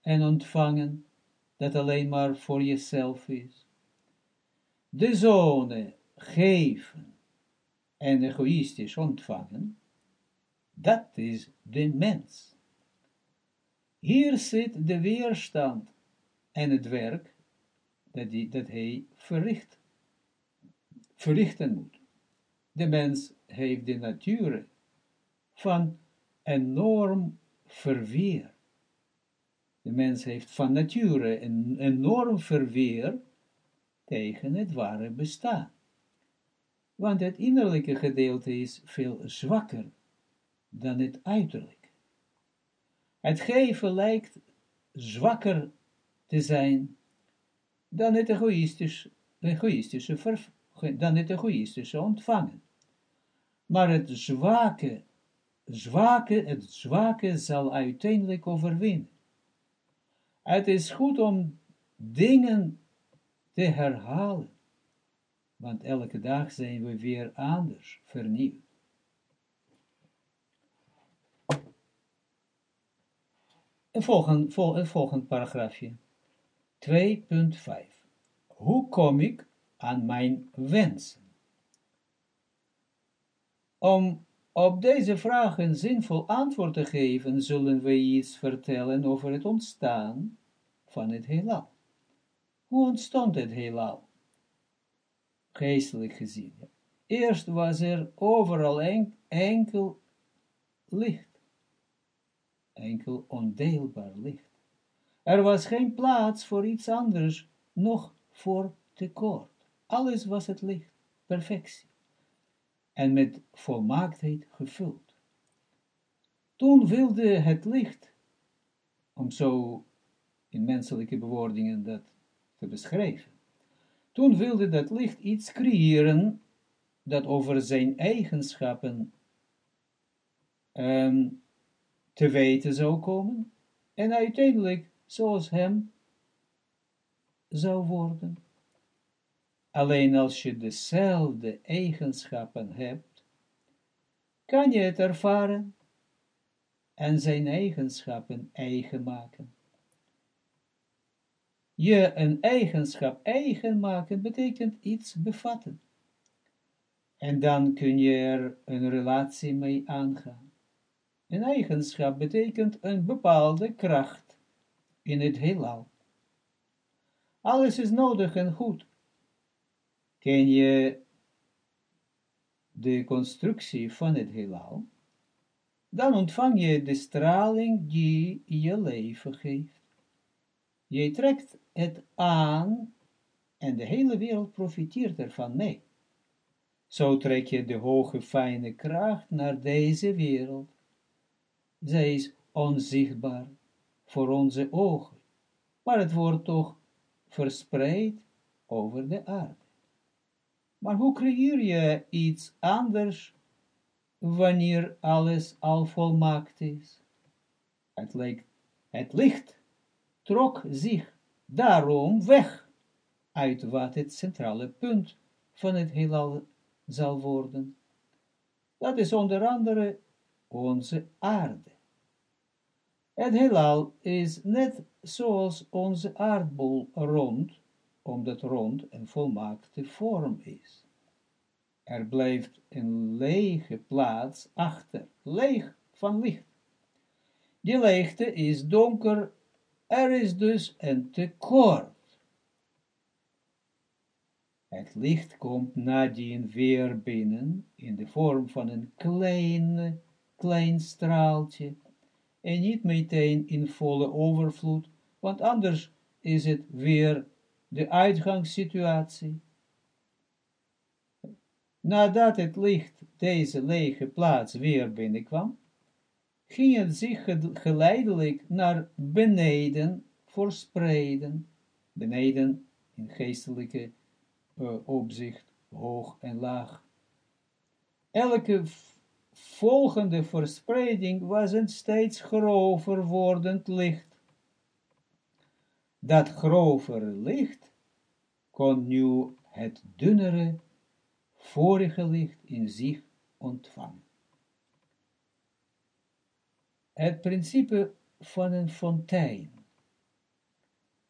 en ontvangen, dat alleen maar voor jezelf is. De zone geven en egoïstisch ontvangen, dat is de mens. Hier zit de weerstand en het werk dat, die, dat hij verricht, verrichten moet. De mens heeft de natuur van enorm verweer. De mens heeft van nature een enorm verweer tegen het ware bestaan want het innerlijke gedeelte is veel zwakker dan het uiterlijk. Het geven lijkt zwakker te zijn dan het egoïstische, dan het egoïstische ontvangen. Maar het zwakke, het zwakke zal uiteindelijk overwinnen. Het is goed om dingen te herhalen want elke dag zijn we weer anders, vernieuwd. Een volgend, vol, een volgend paragraafje. 2.5. Hoe kom ik aan mijn wensen? Om op deze vraag een zinvol antwoord te geven, zullen we iets vertellen over het ontstaan van het heelal. Hoe ontstond het heelal? Geestelijk gezien. Eerst was er overal enkel licht, enkel ondeelbaar licht. Er was geen plaats voor iets anders, nog voor tekort. Alles was het licht, perfectie, en met volmaaktheid gevuld. Toen wilde het licht, om zo in menselijke bewoordingen dat te beschrijven, toen wilde dat licht iets creëren dat over zijn eigenschappen um, te weten zou komen en uiteindelijk zoals hem zou worden. Alleen als je dezelfde eigenschappen hebt, kan je het ervaren en zijn eigenschappen eigen maken. Je een eigenschap eigen maken betekent iets bevatten. En dan kun je er een relatie mee aangaan. Een eigenschap betekent een bepaalde kracht in het heelal. Alles is nodig en goed. Ken je de constructie van het heelal, dan ontvang je de straling die je leven geeft. Je trekt het aan en de hele wereld profiteert ervan mee. Zo trek je de hoge fijne kracht naar deze wereld. Zij is onzichtbaar voor onze ogen, maar het wordt toch verspreid over de aarde. Maar hoe creëer je iets anders wanneer alles al volmaakt is? Het, lijkt, het licht trok zich daarom weg uit wat het centrale punt van het heelal zal worden. Dat is onder andere onze aarde. Het heelal is net zoals onze aardbol rond, omdat rond een volmaakte vorm is. Er blijft een lege plaats achter, leeg van licht. Die leegte is donker, er is dus een tekort. Het licht komt nadien weer binnen, in de vorm van een klein, klein straaltje, en niet meteen in volle overvloed, want anders is het weer de uitgangssituatie. Nadat het licht deze lege plaats weer binnenkwam, ging het zich geleidelijk naar beneden verspreiden, beneden in geestelijke uh, opzicht, hoog en laag. Elke volgende verspreiding was een steeds grover wordend licht. Dat grovere licht kon nu het dunnere vorige licht in zich ontvangen. Het principe van een fontein.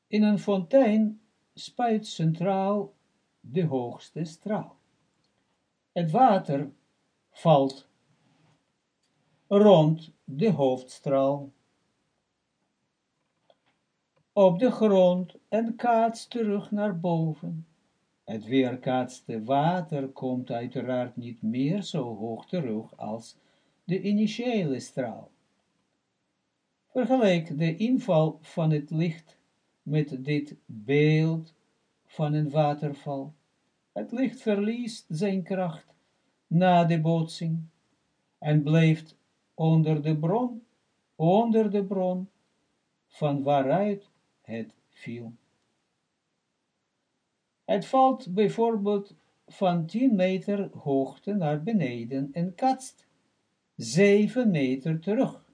In een fontein spuit centraal de hoogste straal. Het water valt rond de hoofdstraal op de grond en kaatst terug naar boven. Het weerkaatste water komt uiteraard niet meer zo hoog terug als de initiële straal. Vergelijk de inval van het licht met dit beeld van een waterval. Het licht verliest zijn kracht na de botsing en blijft onder de bron, onder de bron van waaruit het viel. Het valt bijvoorbeeld van 10 meter hoogte naar beneden en katst 7 meter terug.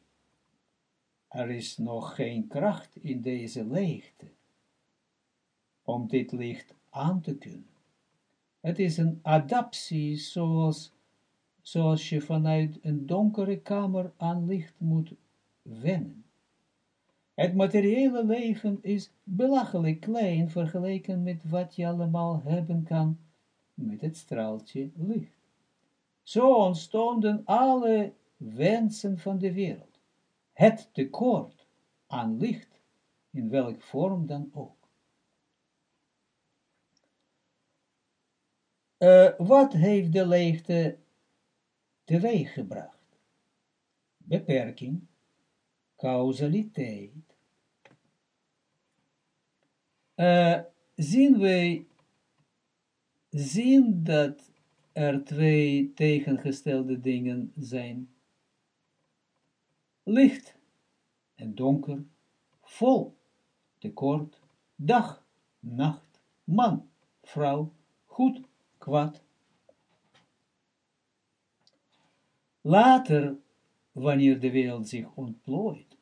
Er is nog geen kracht in deze leegte om dit licht aan te kunnen. Het is een adaptie zoals, zoals je vanuit een donkere kamer aan licht moet wennen. Het materiële leven is belachelijk klein vergeleken met wat je allemaal hebben kan met het straaltje licht. Zo ontstonden alle wensen van de wereld. Het tekort aan licht, in welk vorm dan ook. Uh, wat heeft de leegte teweeggebracht? Beperking, causaliteit. Uh, zien wij, zien dat er twee tegengestelde dingen zijn. Licht en donker, vol, tekort, dag, nacht, man, vrouw, goed, kwaad. Later, wanneer de wereld zich ontplooit,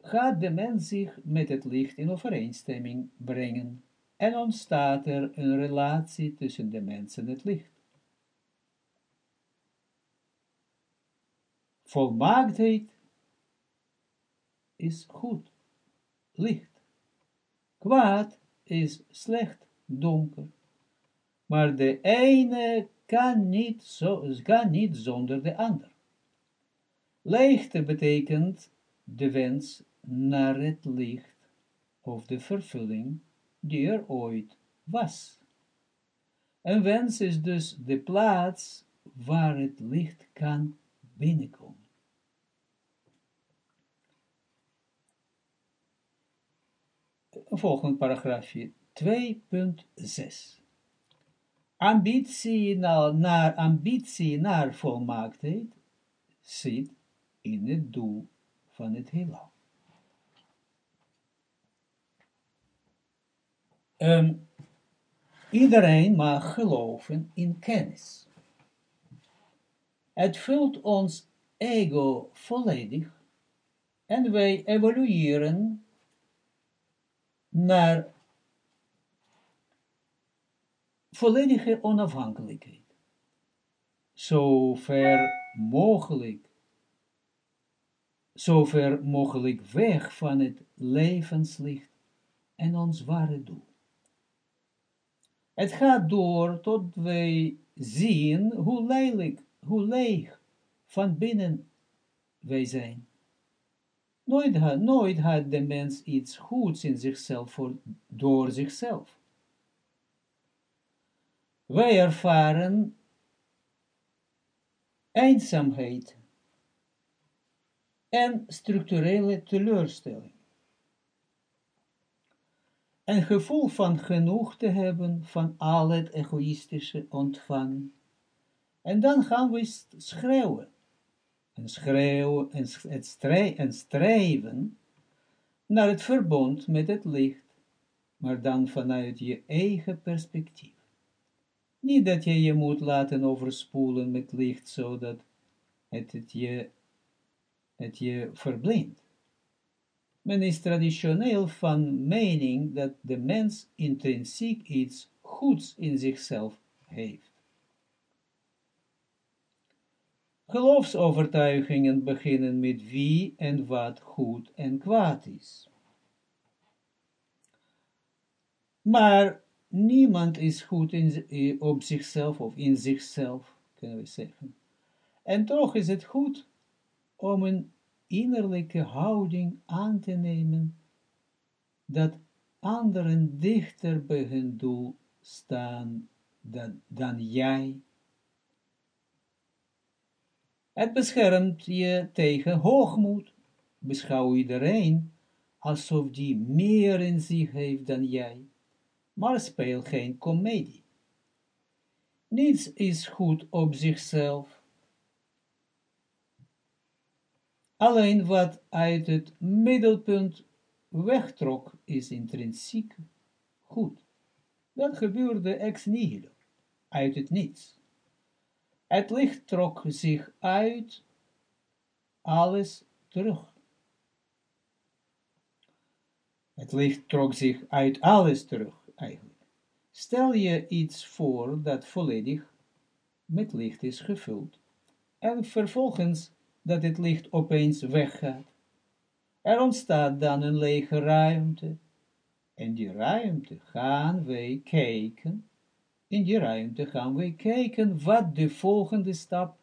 gaat de mens zich met het licht in overeenstemming brengen en ontstaat er een relatie tussen de mens en het licht. Volmaaktheid is goed, licht. Kwaad is slecht, donker. Maar de ene kan niet, zo, kan niet zonder de ander. Leegte betekent de wens naar het licht of de vervulling die er ooit was. Een wens is dus de plaats waar het licht kan binnenkomen. Volgend paragraafje 2.6 ambitie naar, naar, ambitie naar volmaaktheid zit in het doel van het heelal. Um, iedereen mag geloven in kennis. Het vult ons ego volledig en wij evolueren naar volledige onafhankelijkheid. Zo ver mogelijk zover mogelijk weg van het levenslicht en ons ware doel. Het gaat door tot wij zien hoe lelijk, hoe leeg van binnen wij zijn. Nooit had, nooit had de mens iets goeds in zichzelf voor, door zichzelf. Wij ervaren eenzaamheid en structurele teleurstelling. Een gevoel van genoeg te hebben van al het egoïstische ontvangen. En dan gaan we schreeuwen. En schreeuwen en, het en streven naar het verbond met het licht, maar dan vanuit je eigen perspectief. Niet dat je je moet laten overspoelen met licht, zodat het, het, je, het je verblindt. Men is traditioneel van mening dat de mens intrinsiek iets goeds in zichzelf heeft. Geloofsovertuigingen beginnen met wie en wat goed en kwaad is. Maar niemand is goed in, op zichzelf of in zichzelf, kunnen we zeggen. En toch is het goed om een innerlijke houding aan te nemen, dat anderen dichter bij hun doel staan dan, dan jij. Het beschermt je tegen hoogmoed. Beschouw iedereen alsof die meer in zich heeft dan jij maar speel geen komedie. Niets is goed op zichzelf. Alleen wat uit het middelpunt wegtrok, is intrinsiek goed. Dat gebeurde ex nihilo, uit het niets. Het licht trok zich uit alles terug. Het licht trok zich uit alles terug eigenlijk. Stel je iets voor dat volledig met licht is gevuld, en vervolgens dat het licht opeens weggaat. Er ontstaat dan een lege ruimte, en die ruimte gaan wij kijken, in die ruimte gaan wij kijken wat de volgende stap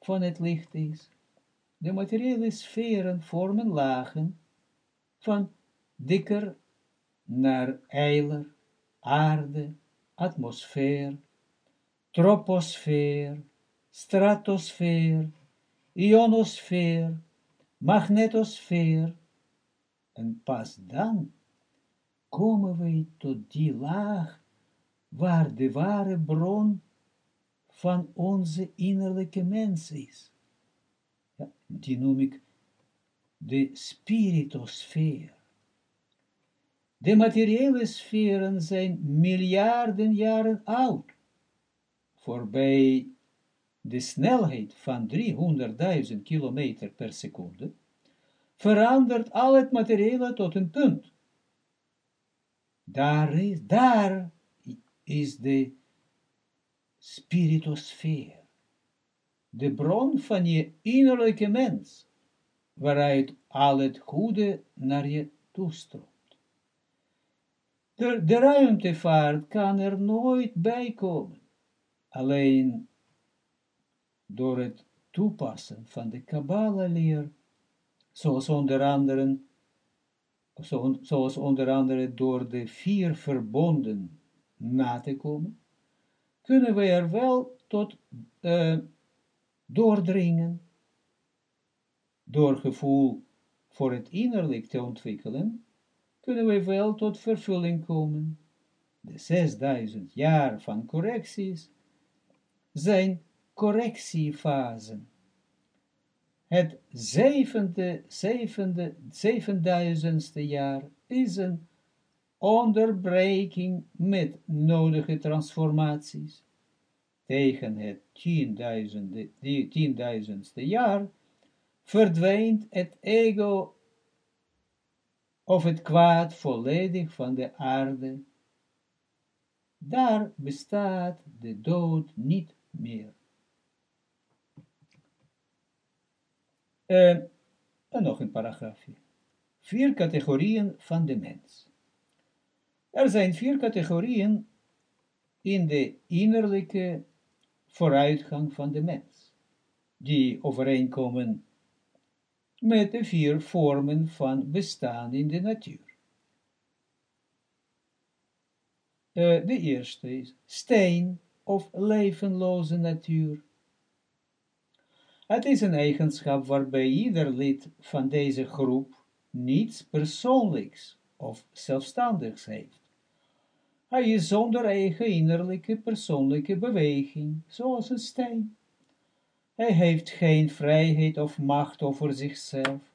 van het licht is. De materiële sferen vormen lagen van dikker naar eiler, aarde, atmosfeer, troposfeer, stratosfeer, ionosfeer, magnetosfeer, en pas dan komen wij tot die laag waar de ware bron van onze innerlijke mens is. Ja, die noem ik de spiritosfeer. De materiële sferen zijn miljarden jaren oud. Voorbij de snelheid van 300.000 kilometer per seconde verandert al het materiële tot een punt. Daar is, daar is de spiritosfeer, de bron van je innerlijke mens, waaruit al het goede naar je toestroomt. De, de ruimtevaart kan er nooit bij komen. Alleen door het toepassen van de Kabbalah-leer, zoals onder andere, zoals onder andere door de vier verbonden na te komen, kunnen we er wel tot uh, doordringen, door gevoel voor het innerlijk te ontwikkelen, kunnen we wel tot vervulling komen. De 6000 jaar van correcties zijn correctiefasen. Het zevende, zevende, zevenduizendste jaar is een onderbreking met nodige transformaties. Tegen het tienduizendste, jaar verdwijnt het ego of het kwaad volledig van de aarde, daar bestaat de dood niet meer. Uh, En nog een paragraafje. Vier categorieën van de mens. Er zijn vier categorieën in de innerlijke vooruitgang van de mens, die overeenkomen met de vier vormen van bestaan in de natuur. Uh, de eerste is steen of levenloze natuur. Het is een eigenschap waarbij ieder lid van deze groep niets persoonlijks of zelfstandigs heeft. Hij is zonder eigen innerlijke persoonlijke beweging, zoals een steen. Hij heeft geen vrijheid of macht over zichzelf.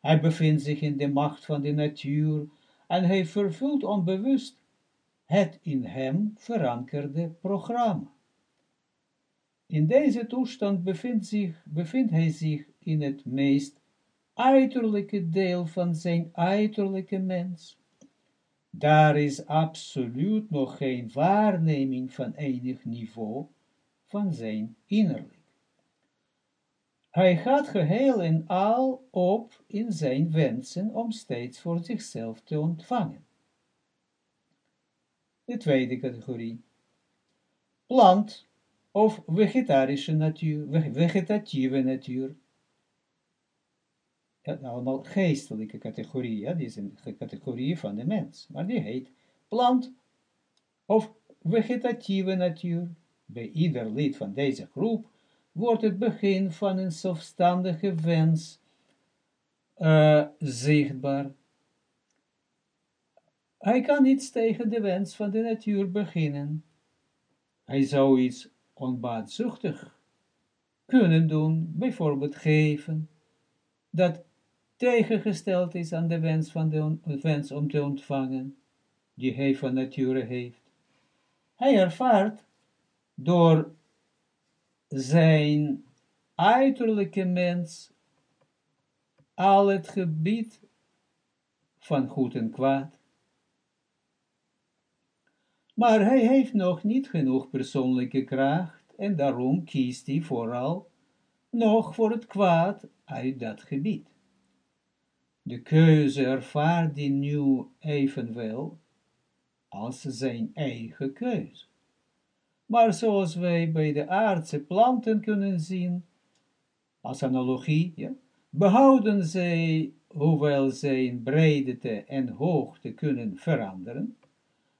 Hij bevindt zich in de macht van de natuur en hij vervult onbewust het in hem verankerde programma. In deze toestand bevindt, zich, bevindt hij zich in het meest uiterlijke deel van zijn uiterlijke mens. Daar is absoluut nog geen waarneming van enig niveau van zijn innerlijk. Hij gaat geheel en al op in zijn wensen om steeds voor zichzelf te ontvangen. De tweede categorie. Plant of vegetarische natuur, vegetatieve natuur. Ja, allemaal geestelijke categorieën, ja, die zijn categorieën van de mens, maar die heet plant of vegetatieve natuur. Bij ieder lid van deze groep wordt het begin van een zelfstandige wens uh, zichtbaar. Hij kan niets tegen de wens van de natuur beginnen. Hij zou iets onbaatzuchtig kunnen doen, bijvoorbeeld geven, dat tegengesteld is aan de wens, van de wens om te ontvangen, die hij van nature heeft. Hij ervaart door zijn uiterlijke mens al het gebied van goed en kwaad. Maar hij heeft nog niet genoeg persoonlijke kracht en daarom kiest hij vooral nog voor het kwaad uit dat gebied. De keuze ervaart hij nu evenwel als zijn eigen keuze. Maar zoals wij bij de aardse planten kunnen zien, als analogie, behouden zij, hoewel zij in breedte en hoogte kunnen veranderen,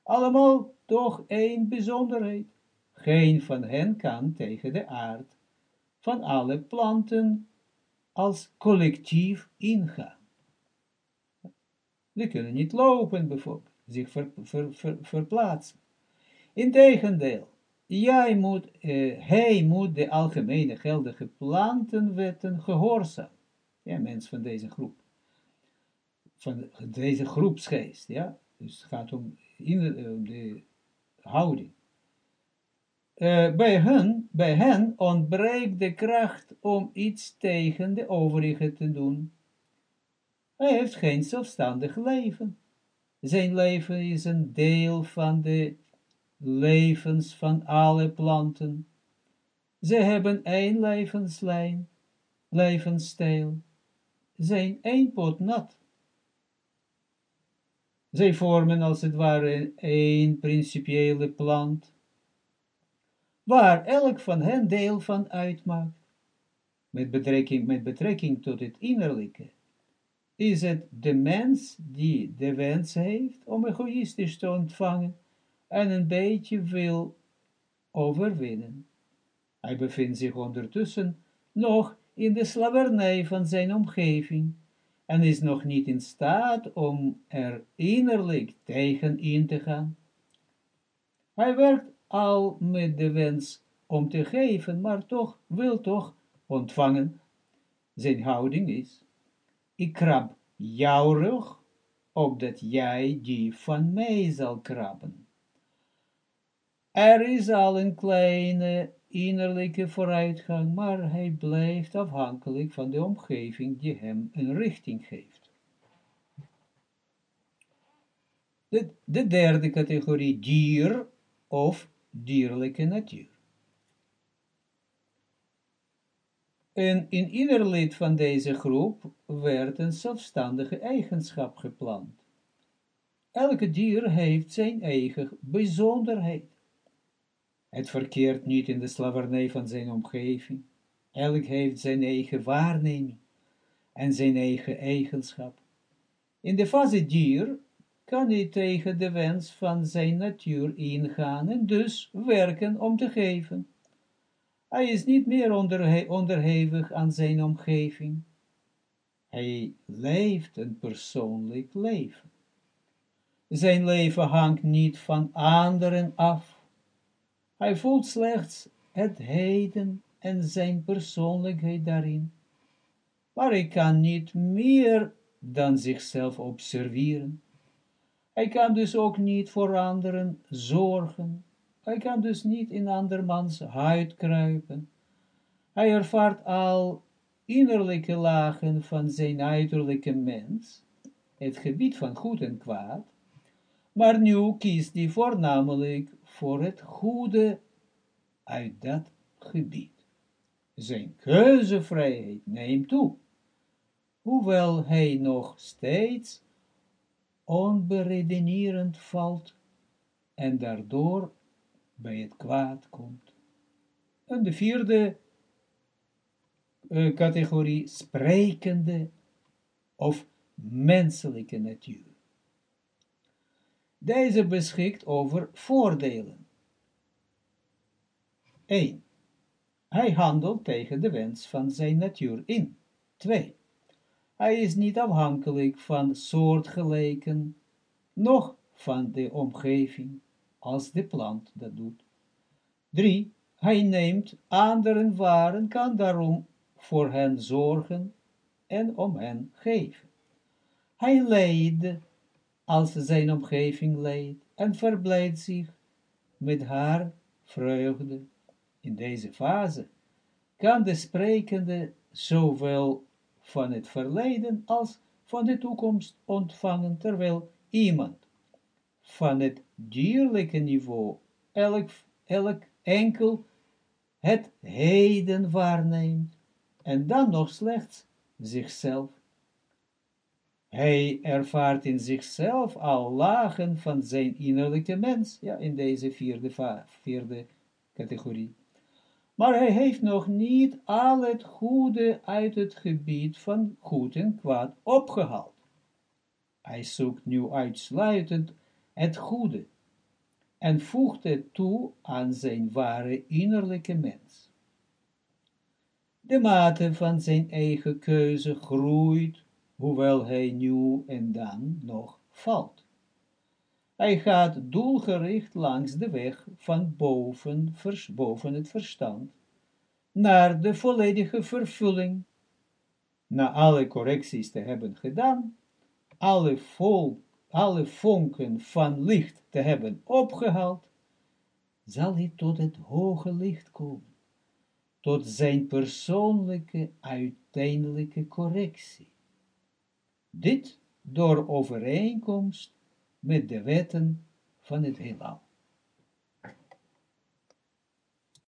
allemaal toch één bijzonderheid. Geen van hen kan tegen de aard van alle planten als collectief ingaan. Ze kunnen niet lopen, bijvoorbeeld, zich ver, ver, ver, verplaatsen. Integendeel, jij moet, eh, hij moet de algemene geldige plantenwetten gehoorzamen. Ja, mens van deze groep. Van deze groepsgeest, ja. Dus het gaat om, de, houding. Uh, bij, hen, bij hen ontbreekt de kracht om iets tegen de overigen te doen. Hij heeft geen zelfstandig leven. Zijn leven is een deel van de levens van alle planten. Ze hebben één levenslijn, levensstijl, zijn één pot nat. Zij vormen als het ware één principiële plant, waar elk van hen deel van uitmaakt, met betrekking, met betrekking tot het innerlijke is het de mens die de wens heeft om egoïstisch te ontvangen en een beetje wil overwinnen. Hij bevindt zich ondertussen nog in de slavernij van zijn omgeving en is nog niet in staat om er innerlijk tegen in te gaan. Hij werkt al met de wens om te geven, maar toch wil toch ontvangen. Zijn houding is, ik krab jouw rug, opdat jij die van mij zal krabben. Er is al een kleine innerlijke vooruitgang, maar hij blijft afhankelijk van de omgeving die hem een richting geeft. De, de derde categorie, dier of dierlijke natuur. En in ieder lid van deze groep werd een zelfstandige eigenschap geplant. Elke dier heeft zijn eigen bijzonderheid. Het verkeert niet in de slavernij van zijn omgeving. Elk heeft zijn eigen waarneming en zijn eigen eigenschap. In de fase dier kan hij tegen de wens van zijn natuur ingaan en dus werken om te geven. Hij is niet meer onderhevig aan zijn omgeving. Hij leeft een persoonlijk leven. Zijn leven hangt niet van anderen af. Hij voelt slechts het heden en zijn persoonlijkheid daarin. Maar hij kan niet meer dan zichzelf observeren. Hij kan dus ook niet voor anderen zorgen. Hij kan dus niet in andermans huid kruipen. Hij ervaart al innerlijke lagen van zijn uiterlijke mens, het gebied van goed en kwaad, maar nu kiest hij voornamelijk voor het goede uit dat gebied. Zijn keuzevrijheid neemt toe, hoewel hij nog steeds onberedenerend valt en daardoor bij het kwaad komt. En de vierde uh, categorie, sprekende of menselijke natuur. Deze beschikt over voordelen. 1. Hij handelt tegen de wens van zijn natuur in. 2. Hij is niet afhankelijk van soortgelijken, noch van de omgeving, als de plant dat doet. 3. Hij neemt anderen waren, kan daarom voor hen zorgen en om hen geven. Hij leidt als zijn omgeving leidt en verblijdt zich met haar vreugde. In deze fase kan de sprekende zowel van het verleden als van de toekomst ontvangen, terwijl iemand van het dierlijke niveau elk, elk enkel het heden waarneemt en dan nog slechts zichzelf. Hij ervaart in zichzelf al lagen van zijn innerlijke mens, ja, in deze vierde, vierde categorie. Maar hij heeft nog niet al het goede uit het gebied van goed en kwaad opgehaald. Hij zoekt nu uitsluitend het goede en voegt het toe aan zijn ware innerlijke mens. De mate van zijn eigen keuze groeit, hoewel hij nu en dan nog valt. Hij gaat doelgericht langs de weg van boven, vers, boven het verstand, naar de volledige vervulling. Na alle correcties te hebben gedaan, alle, vol, alle vonken van licht te hebben opgehaald, zal hij tot het hoge licht komen, tot zijn persoonlijke uiteindelijke correctie. Dit door overeenkomst met de wetten van het heelal.